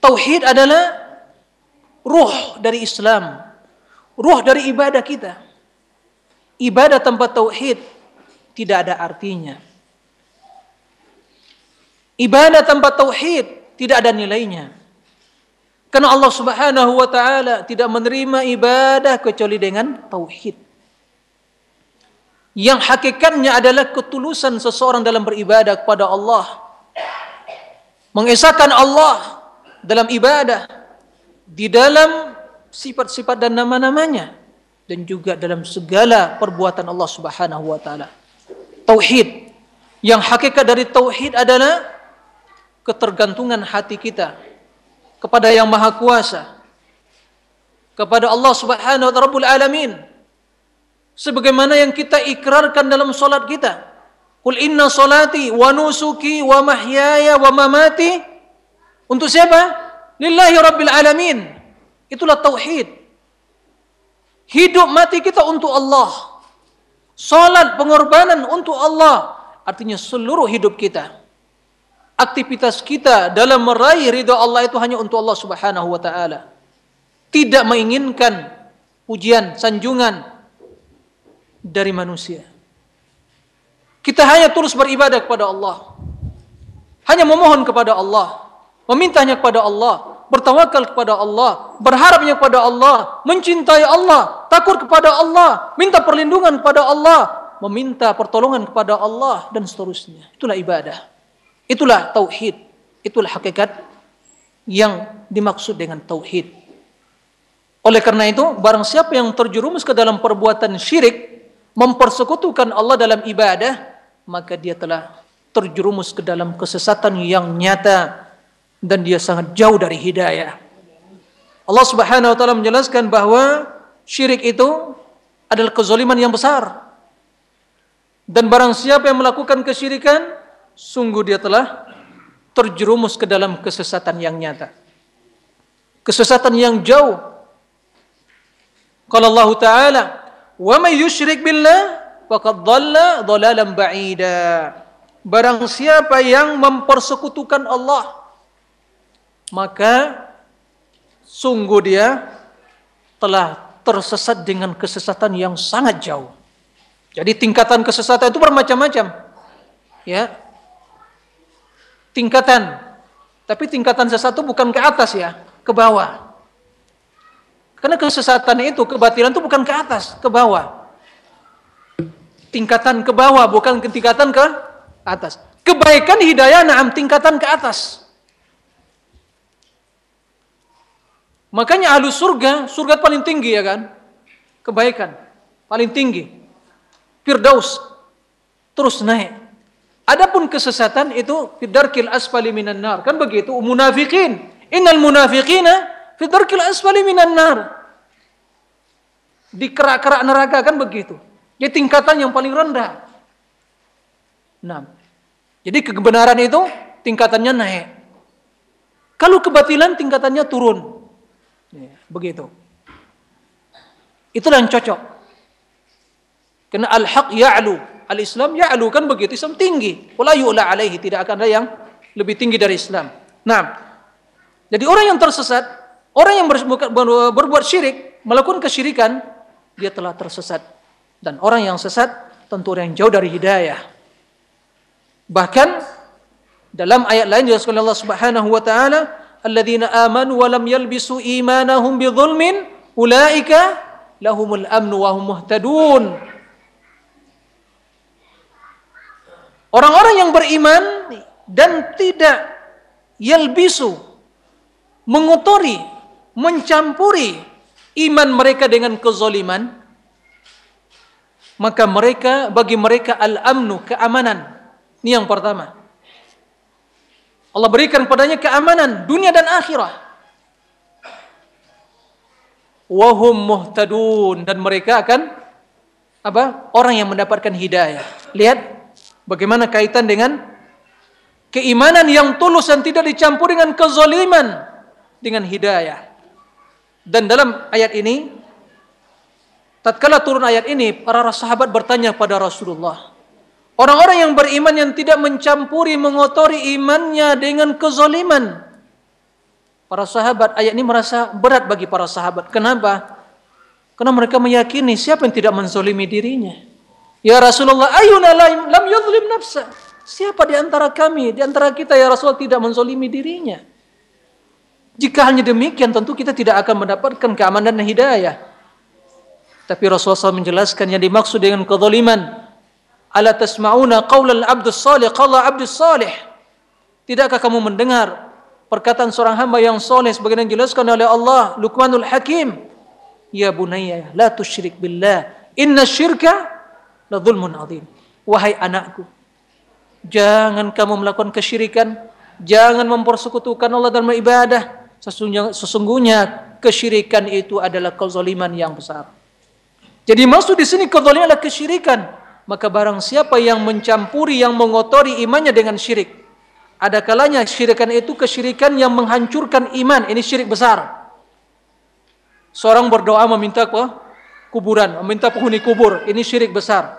Tauhid adalah ruh dari Islam, ruh dari ibadah kita. Ibadah tanpa tauhid tidak ada artinya. Ibadah tanpa tauhid tidak ada nilainya. Karena Allah Subhanahu wa taala tidak menerima ibadah kecuali dengan tauhid. Yang hakikatnya adalah ketulusan seseorang dalam beribadah kepada Allah. Mengesahkan Allah dalam ibadah di dalam sifat-sifat dan nama-namanya dan juga dalam segala perbuatan Allah Subhanahu wa taala tauhid. Yang hakikat dari tauhid adalah ketergantungan hati kita kepada Yang Maha Kuasa. Kepada Allah Subhanahu wa taala Alamin. Sebagaimana yang kita ikrarkan dalam salat kita. Qul inna salati wa nusuki wa mahyaya wa mamati untuk siapa? Lillahi Rabbil Alamin. Itulah tauhid. Hidup mati kita untuk Allah. Salat pengorbanan untuk Allah artinya seluruh hidup kita. Aktivitas kita dalam meraih ridha Allah itu hanya untuk Allah Subhanahu wa taala. Tidak menginginkan pujian, sanjungan dari manusia. Kita hanya terus beribadah kepada Allah. Hanya memohon kepada Allah, memintanya kepada Allah, bertawakal kepada Allah, berharapnya kepada Allah, mencintai Allah, takut kepada Allah, minta perlindungan kepada Allah, meminta pertolongan kepada Allah dan seterusnya. Itulah ibadah. Itulah tauhid. Itulah hakikat yang dimaksud dengan tauhid. Oleh karena itu, barang siapa yang terjerumus ke dalam perbuatan syirik, mempersekutukan Allah dalam ibadah, maka dia telah terjerumus ke dalam kesesatan yang nyata dan dia sangat jauh dari hidayah. Allah Subhanahu wa taala menjelaskan bahwa syirik itu adalah kezaliman yang besar. Dan barang siapa yang melakukan kesyirikan, sungguh dia telah terjerumus ke dalam kesesatan yang nyata. Kesesatan yang jauh. Kalau Allah Ta'ala, "Wa may yusyrik billah faqad dhalla dhalalan ba'ida." Barang siapa yang mempersekutukan Allah, maka sungguh dia telah tersesat dengan kesesatan yang sangat jauh. Jadi tingkatan kesesatan itu bermacam-macam. Ya. Tingkatan. Tapi tingkatan sesat itu bukan ke atas ya, ke bawah. Karena kesesatan itu, kebatilan itu bukan ke atas, ke bawah. Tingkatan ke bawah, bukan tingkatan ke atas. Kebaikan hidayah naam tingkatan ke atas. Makanya ahlu surga, surga paling tinggi ya kan? Kebaikan, paling tinggi. Firdaus, terus naik. Adapun kesesatan itu fidarkil asfali minan nar. Kan begitu, munafikin. Innal munafiqina fidarkil asfali minan nar. Di kerak-kerak neraka kan begitu. Jadi tingkatan yang paling rendah. Nah, jadi kebenaran itu tingkatannya naik. Kalau kebatilan tingkatannya turun. Ya, begitu. Itulah yang cocok. Karena al-haq ya'lu. Al-Islam ya'lu kan begitu. Islam tinggi. Wala yu'la alaihi. Tidak akan ada yang lebih tinggi dari Islam. Nah, jadi orang yang tersesat, orang yang berbuat syirik, melakukan kesyirikan, dia telah tersesat. Dan orang yang sesat tentu orang yang jauh dari hidayah. Bahkan dalam ayat lain juga Allah Subhanahu wa taala alladzina amanu wa lam yalbisu imanahum bidzulmin ulaika lahumul amnu wa hum muhtadun. Orang-orang yang beriman dan tidak yalbisu mengotori, mencampuri iman mereka dengan kezaliman, maka mereka bagi mereka al-amnu keamanan. Ini yang pertama. Allah berikan padanya keamanan dunia dan akhirat. Wahum muhtadun dan mereka akan apa? Orang yang mendapatkan hidayah. Lihat bagaimana kaitan dengan keimanan yang tulus dan tidak dicampur dengan kezaliman dengan hidayah. Dan dalam ayat ini tatkala turun ayat ini para sahabat bertanya pada Rasulullah Orang-orang yang beriman yang tidak mencampuri, mengotori imannya dengan kezaliman. Para sahabat, ayat ini merasa berat bagi para sahabat. Kenapa? Karena mereka meyakini siapa yang tidak menzolimi dirinya. Ya Rasulullah, ayuna lam yuzlim nafsa. Siapa di antara kami, di antara kita ya Rasulullah tidak menzolimi dirinya. Jika hanya demikian tentu kita tidak akan mendapatkan keamanan dan hidayah. Tapi Rasulullah SAW menjelaskan yang dimaksud dengan kezaliman Ala tasma'una qaulal abdus salih qala abdus salih. Tidakkah kamu mendengar perkataan seorang hamba yang soleh sebagaimana dijelaskan oleh Allah Luqmanul Hakim? Ya bunayya la tusyrik billah. Inna syirka la zulmun azim. Wahai anakku, jangan kamu melakukan kesyirikan, jangan mempersekutukan Allah dalam ibadah. Sesungguhnya, sesungguhnya kesyirikan itu adalah kezaliman yang besar. Jadi maksud di sini kezaliman adalah kesyirikan maka barang siapa yang mencampuri yang mengotori imannya dengan syirik ada kalanya syirikan itu kesyirikan yang menghancurkan iman ini syirik besar seorang berdoa meminta ke kuburan meminta penghuni kubur ini syirik besar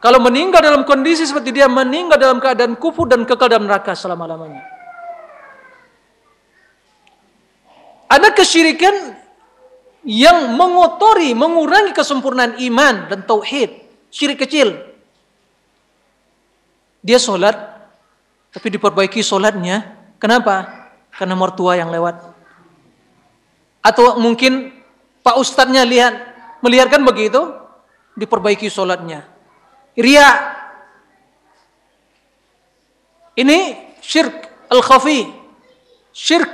kalau meninggal dalam kondisi seperti dia meninggal dalam keadaan kufur dan kekal dalam neraka selama-lamanya ada kesyirikan yang mengotori, mengurangi kesempurnaan iman dan tauhid. Syirik kecil. Dia sholat, tapi diperbaiki sholatnya. Kenapa? Karena mertua yang lewat. Atau mungkin Pak Ustadznya lihat, melihatkan begitu, diperbaiki sholatnya. Ria. Ini syirk al-khafi. Syirk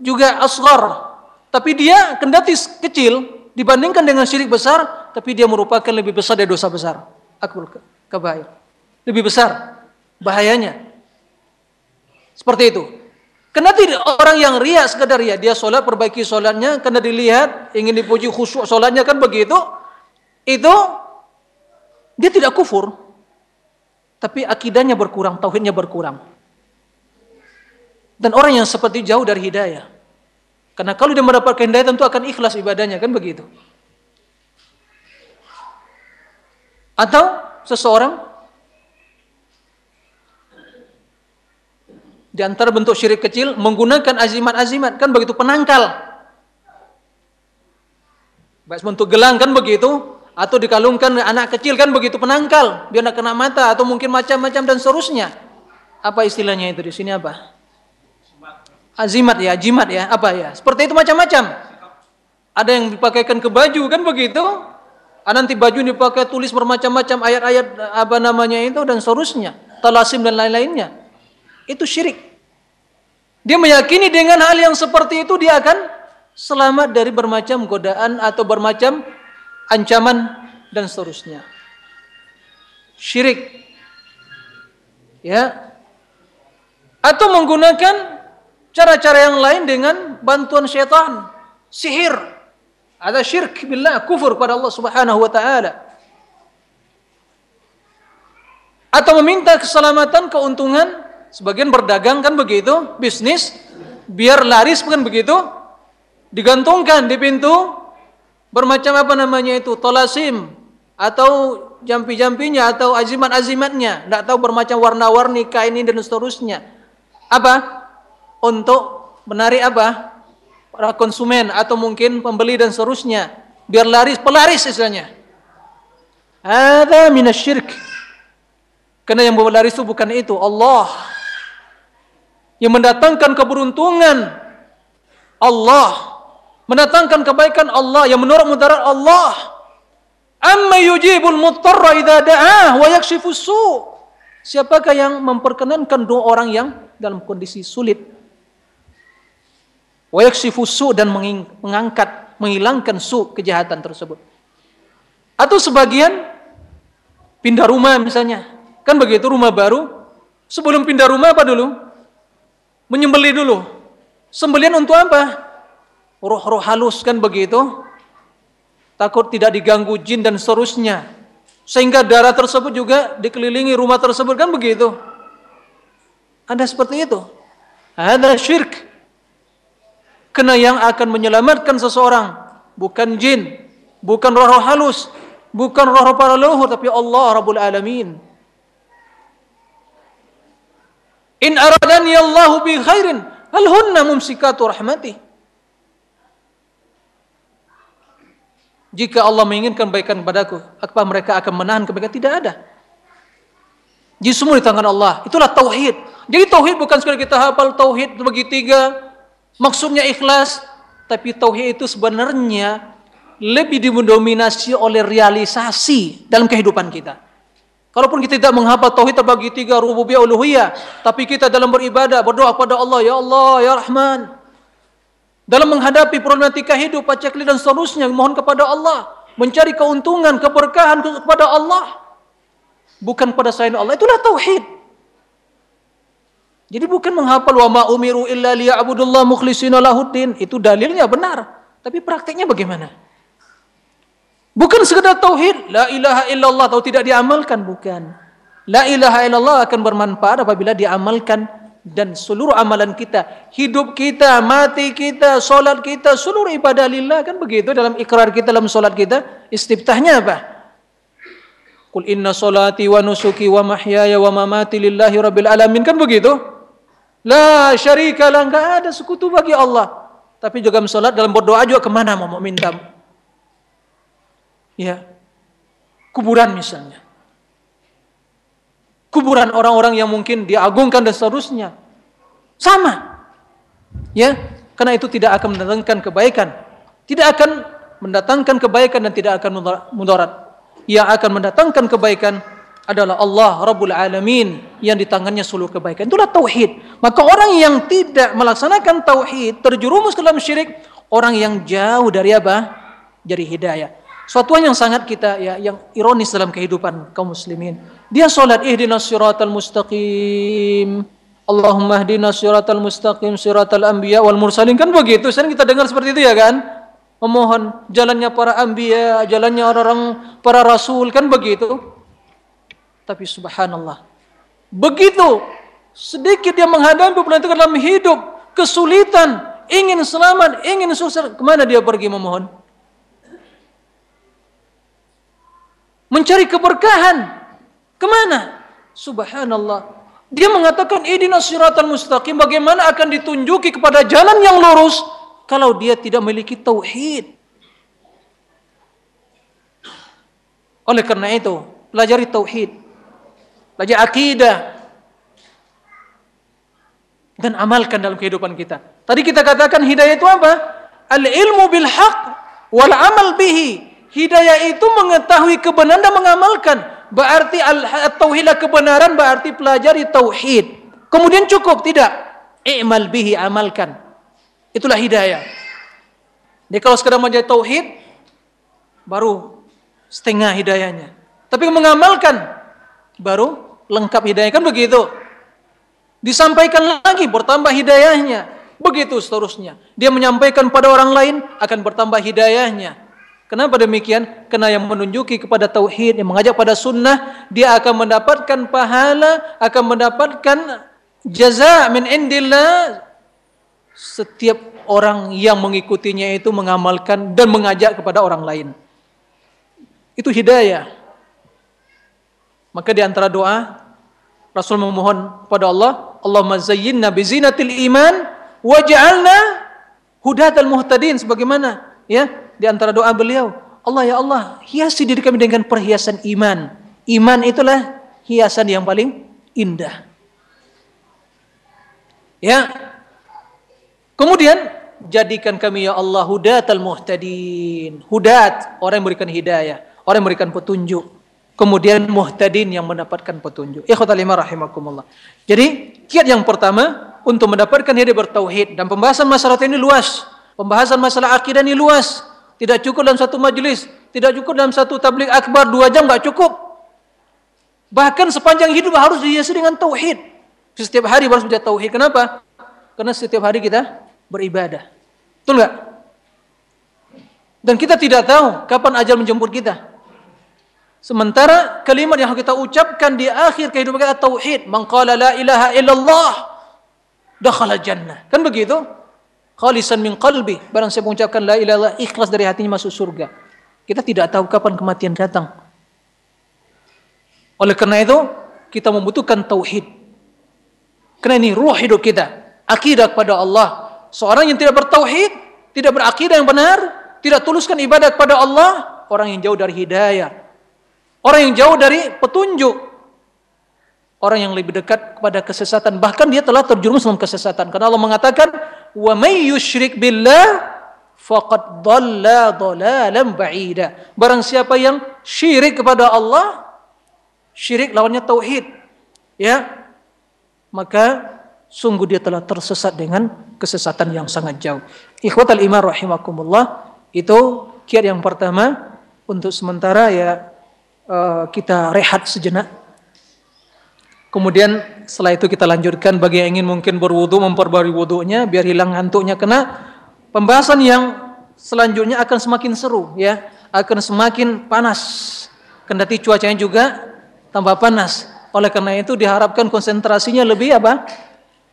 juga asghar. Tapi dia kendati kecil, dibandingkan dengan syirik besar, tapi dia merupakan lebih besar dari dosa besar. Akbar kebahayan. Lebih besar bahayanya. Seperti itu. Karena tidak orang yang ria sekedar ria, dia sholat perbaiki sholatnya karena dilihat ingin dipuji khusyuk sholatnya kan begitu, itu dia tidak kufur, tapi akidahnya berkurang, tauhidnya berkurang. Dan orang yang seperti jauh dari hidayah. Karena kalau dia mendapatkan hidayah tentu akan ikhlas ibadahnya, kan begitu. Atau seseorang di antara bentuk syirik kecil menggunakan azimat-azimat, kan begitu penangkal. Baik bentuk gelang kan begitu, atau dikalungkan anak kecil kan begitu penangkal. Biar nak kena mata atau mungkin macam-macam dan seterusnya. Apa istilahnya itu di sini apa? Azimat ya jimat ya apa ya? Seperti itu macam-macam. Ada yang dipakaikan ke baju kan begitu. Ada nanti baju dipakai tulis bermacam-macam ayat-ayat apa namanya itu dan seterusnya. Talasim dan lain-lainnya itu syirik dia meyakini dengan hal yang seperti itu dia akan selamat dari bermacam godaan atau bermacam ancaman dan seterusnya. Syirik. Ya. Atau menggunakan cara-cara yang lain dengan bantuan syaitan, sihir. Ada syirik billah, kufur pada Allah Subhanahu wa taala. Atau meminta keselamatan, keuntungan, sebagian berdagang kan begitu, bisnis biar laris bukan begitu? Digantungkan di pintu bermacam apa namanya itu tolasim atau jampi-jampinya atau azimat-azimatnya. Tidak tahu bermacam warna-warni kain ini dan seterusnya. Apa? Untuk menarik apa? Para konsumen atau mungkin pembeli dan seterusnya. Biar laris pelaris istilahnya. Ada minasyirk karena yang laris itu bukan itu Allah yang mendatangkan keberuntungan Allah mendatangkan kebaikan Allah yang menolak mudarat Allah. Amma yujibul muttarra idza da'ah wa su. Siapakah yang memperkenankan doa orang yang dalam kondisi sulit? Wa su dan mengangkat, menghilangkan su kejahatan tersebut. Atau sebagian pindah rumah misalnya. Kan begitu rumah baru. Sebelum pindah rumah apa dulu? Menyembeli dulu. Sembelian untuk apa? roh-roh halus kan begitu? Takut tidak diganggu jin dan seterusnya. Sehingga darah tersebut juga dikelilingi rumah tersebut kan begitu? Ada seperti itu. Ada syirk. Kena yang akan menyelamatkan seseorang. Bukan jin. Bukan roh-roh halus. Bukan roh-roh para leluhur tapi Allah Rabbul Alamin in aradani Allahu bi khairin hal hunna mumsikatu rahmatih Jika Allah menginginkan kebaikan kepadaku, apa mereka akan menahan kebaikan? Tidak ada. Jadi semua di tangan Allah. Itulah tauhid. Jadi tauhid bukan sekali kita hafal tauhid bagi tiga, maksudnya ikhlas, tapi tauhid itu sebenarnya lebih didominasi oleh realisasi dalam kehidupan kita. Kalaupun kita tidak menghafal tauhid terbagi tiga rububiyah uluhiyah, tapi kita dalam beribadah berdoa kepada Allah, ya Allah, ya Rahman, dalam menghadapi problematika hidup, pacekli dan seterusnya, mohon kepada Allah, mencari keuntungan, keberkahan kepada Allah, bukan pada selain Allah. Itulah tauhid. Jadi bukan menghafal wa ma umiru illa liya'budullah mukhlishina lahuddin. Itu dalilnya benar, tapi prakteknya bagaimana? Bukan sekedar tauhid, la ilaha illallah atau tidak diamalkan, bukan. La ilaha illallah akan bermanfaat apabila diamalkan dan seluruh amalan kita, hidup kita, mati kita, solat kita, seluruh ibadah lillah kan begitu dalam ikrar kita dalam solat kita. Istiftahnya apa? Kul inna solati wa nusuki wa mahyaya wa mamati lillahi rabbil alamin kan begitu? La syarika lah enggak ada sekutu bagi Allah. Tapi juga solat dalam berdoa juga ke mana mau minta? Ya, kuburan misalnya kuburan orang-orang yang mungkin diagungkan dan seterusnya. Sama. Ya, karena itu tidak akan mendatangkan kebaikan. Tidak akan mendatangkan kebaikan dan tidak akan mudarat. Yang akan mendatangkan kebaikan adalah Allah Rabbul Alamin yang di tangannya seluruh kebaikan. Itulah tauhid. Maka orang yang tidak melaksanakan tauhid terjerumus ke dalam syirik, orang yang jauh dari apa? Dari hidayah. Suatu yang sangat kita ya yang ironis dalam kehidupan kaum muslimin. Dia salat ihdinas siratal mustaqim. Allahumma ihdinas siratal mustaqim siratal anbiya wal mursalin kan begitu. Sering kita dengar seperti itu ya kan? Memohon jalannya para anbiya, jalannya orang-orang para rasul kan begitu. Tapi subhanallah. Begitu sedikit dia menghadapi pelantikan dalam hidup, kesulitan, ingin selamat, ingin sukses, ke mana dia pergi memohon? Mencari keberkahan. Ke mana? Subhanallah. Dia mengatakan idina siratan mustaqim. Bagaimana akan ditunjuki kepada jalan yang lurus kalau dia tidak memiliki tauhid? Oleh karena itu, pelajari tauhid. Pelajari akidah. Dan amalkan dalam kehidupan kita. Tadi kita katakan hidayah itu apa? Al-ilmu bil haq wal amal bihi. Hidayah itu mengetahui kebenaran dan mengamalkan. Berarti al-tauhid kebenaran berarti pelajari tauhid. Kemudian cukup tidak? I'mal bihi amalkan. Itulah hidayah. Jadi kalau sekedar menjadi tauhid baru setengah hidayahnya. Tapi mengamalkan baru lengkap hidayah kan begitu. Disampaikan lagi bertambah hidayahnya. Begitu seterusnya. Dia menyampaikan pada orang lain akan bertambah hidayahnya. Kenapa demikian? Karena yang menunjuki kepada tauhid, yang mengajak pada sunnah, dia akan mendapatkan pahala, akan mendapatkan jaza min indillah. Setiap orang yang mengikutinya itu mengamalkan dan mengajak kepada orang lain. Itu hidayah. Maka di antara doa Rasul memohon pada Allah, Allahumma zayyinna bizinatil iman waj'alna hudatal muhtadin sebagaimana ya di antara doa beliau, Allah ya Allah, hiasi diri kami dengan perhiasan iman. Iman itulah hiasan yang paling indah. Ya. Kemudian jadikan kami ya Allah hudatal muhtadin. Hudat, orang yang memberikan hidayah. Orang yang memberikan petunjuk. Kemudian muhtadin yang mendapatkan petunjuk. Ikhwatal rahimakumullah. Jadi, kiat yang pertama untuk mendapatkan hidayah bertauhid dan pembahasan masalah ini luas. Pembahasan masalah akidah ini luas. Tidak cukup dalam satu majelis, tidak cukup dalam satu tablik akbar dua jam nggak cukup. Bahkan sepanjang hidup harus dihiasi dengan tauhid. Setiap hari harus menjadi tauhid. Kenapa? Karena setiap hari kita beribadah. Betul nggak? Dan kita tidak tahu kapan ajal menjemput kita. Sementara kalimat yang kita ucapkan di akhir kehidupan kita tauhid, man qala la ilaha illallah dakhala jannah. Kan begitu? Khalisan min qalbi, barang siapa mengucapkan la ilaha ikhlas dari hatinya masuk surga. Kita tidak tahu kapan kematian datang. Oleh karena itu, kita membutuhkan tauhid. Karena ini ruh hidup kita, akidah kepada Allah. Seorang yang tidak bertauhid, tidak berakidah yang benar, tidak tuluskan ibadah kepada Allah, orang yang jauh dari hidayah, Orang yang jauh dari petunjuk. Orang yang lebih dekat kepada kesesatan. Bahkan dia telah terjerumus dalam kesesatan. Karena Allah mengatakan, Wa may yushrik billah faqad dhalla dhalalan ba'ida. Barang siapa yang syirik kepada Allah, syirik lawannya tauhid. Ya. Maka sungguh dia telah tersesat dengan kesesatan yang sangat jauh. Ikhwatal iman rahimakumullah, itu kiat yang pertama untuk sementara ya Eh, kita rehat sejenak. Kemudian setelah itu kita lanjutkan bagi yang ingin mungkin berwudu memperbarui wudunya biar hilang ngantuknya kena pembahasan yang selanjutnya akan semakin seru ya, akan semakin panas. Kendati cuacanya juga tambah panas. Oleh karena itu diharapkan konsentrasinya lebih apa?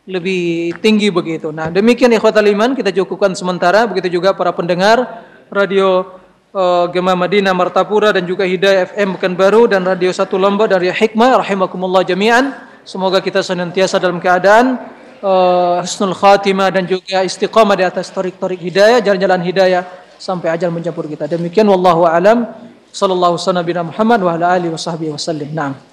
Lebih tinggi begitu. Nah, demikian ikhwatal iman kita cukupkan sementara begitu juga para pendengar radio uh, Gema Madinah Martapura dan juga Hidayah FM Pekanbaru dan Radio Satu Lomba dari Hikmah rahimakumullah jami'an. Semoga kita senantiasa dalam keadaan uh, husnul khatimah dan juga istiqamah di atas torik-torik hidayah, jalan-jalan hidayah sampai ajal mencampur kita. Demikian wallahu alam. Sallallahu alaihi wasallam Muhammad wa ala alihi wasallam. Naam.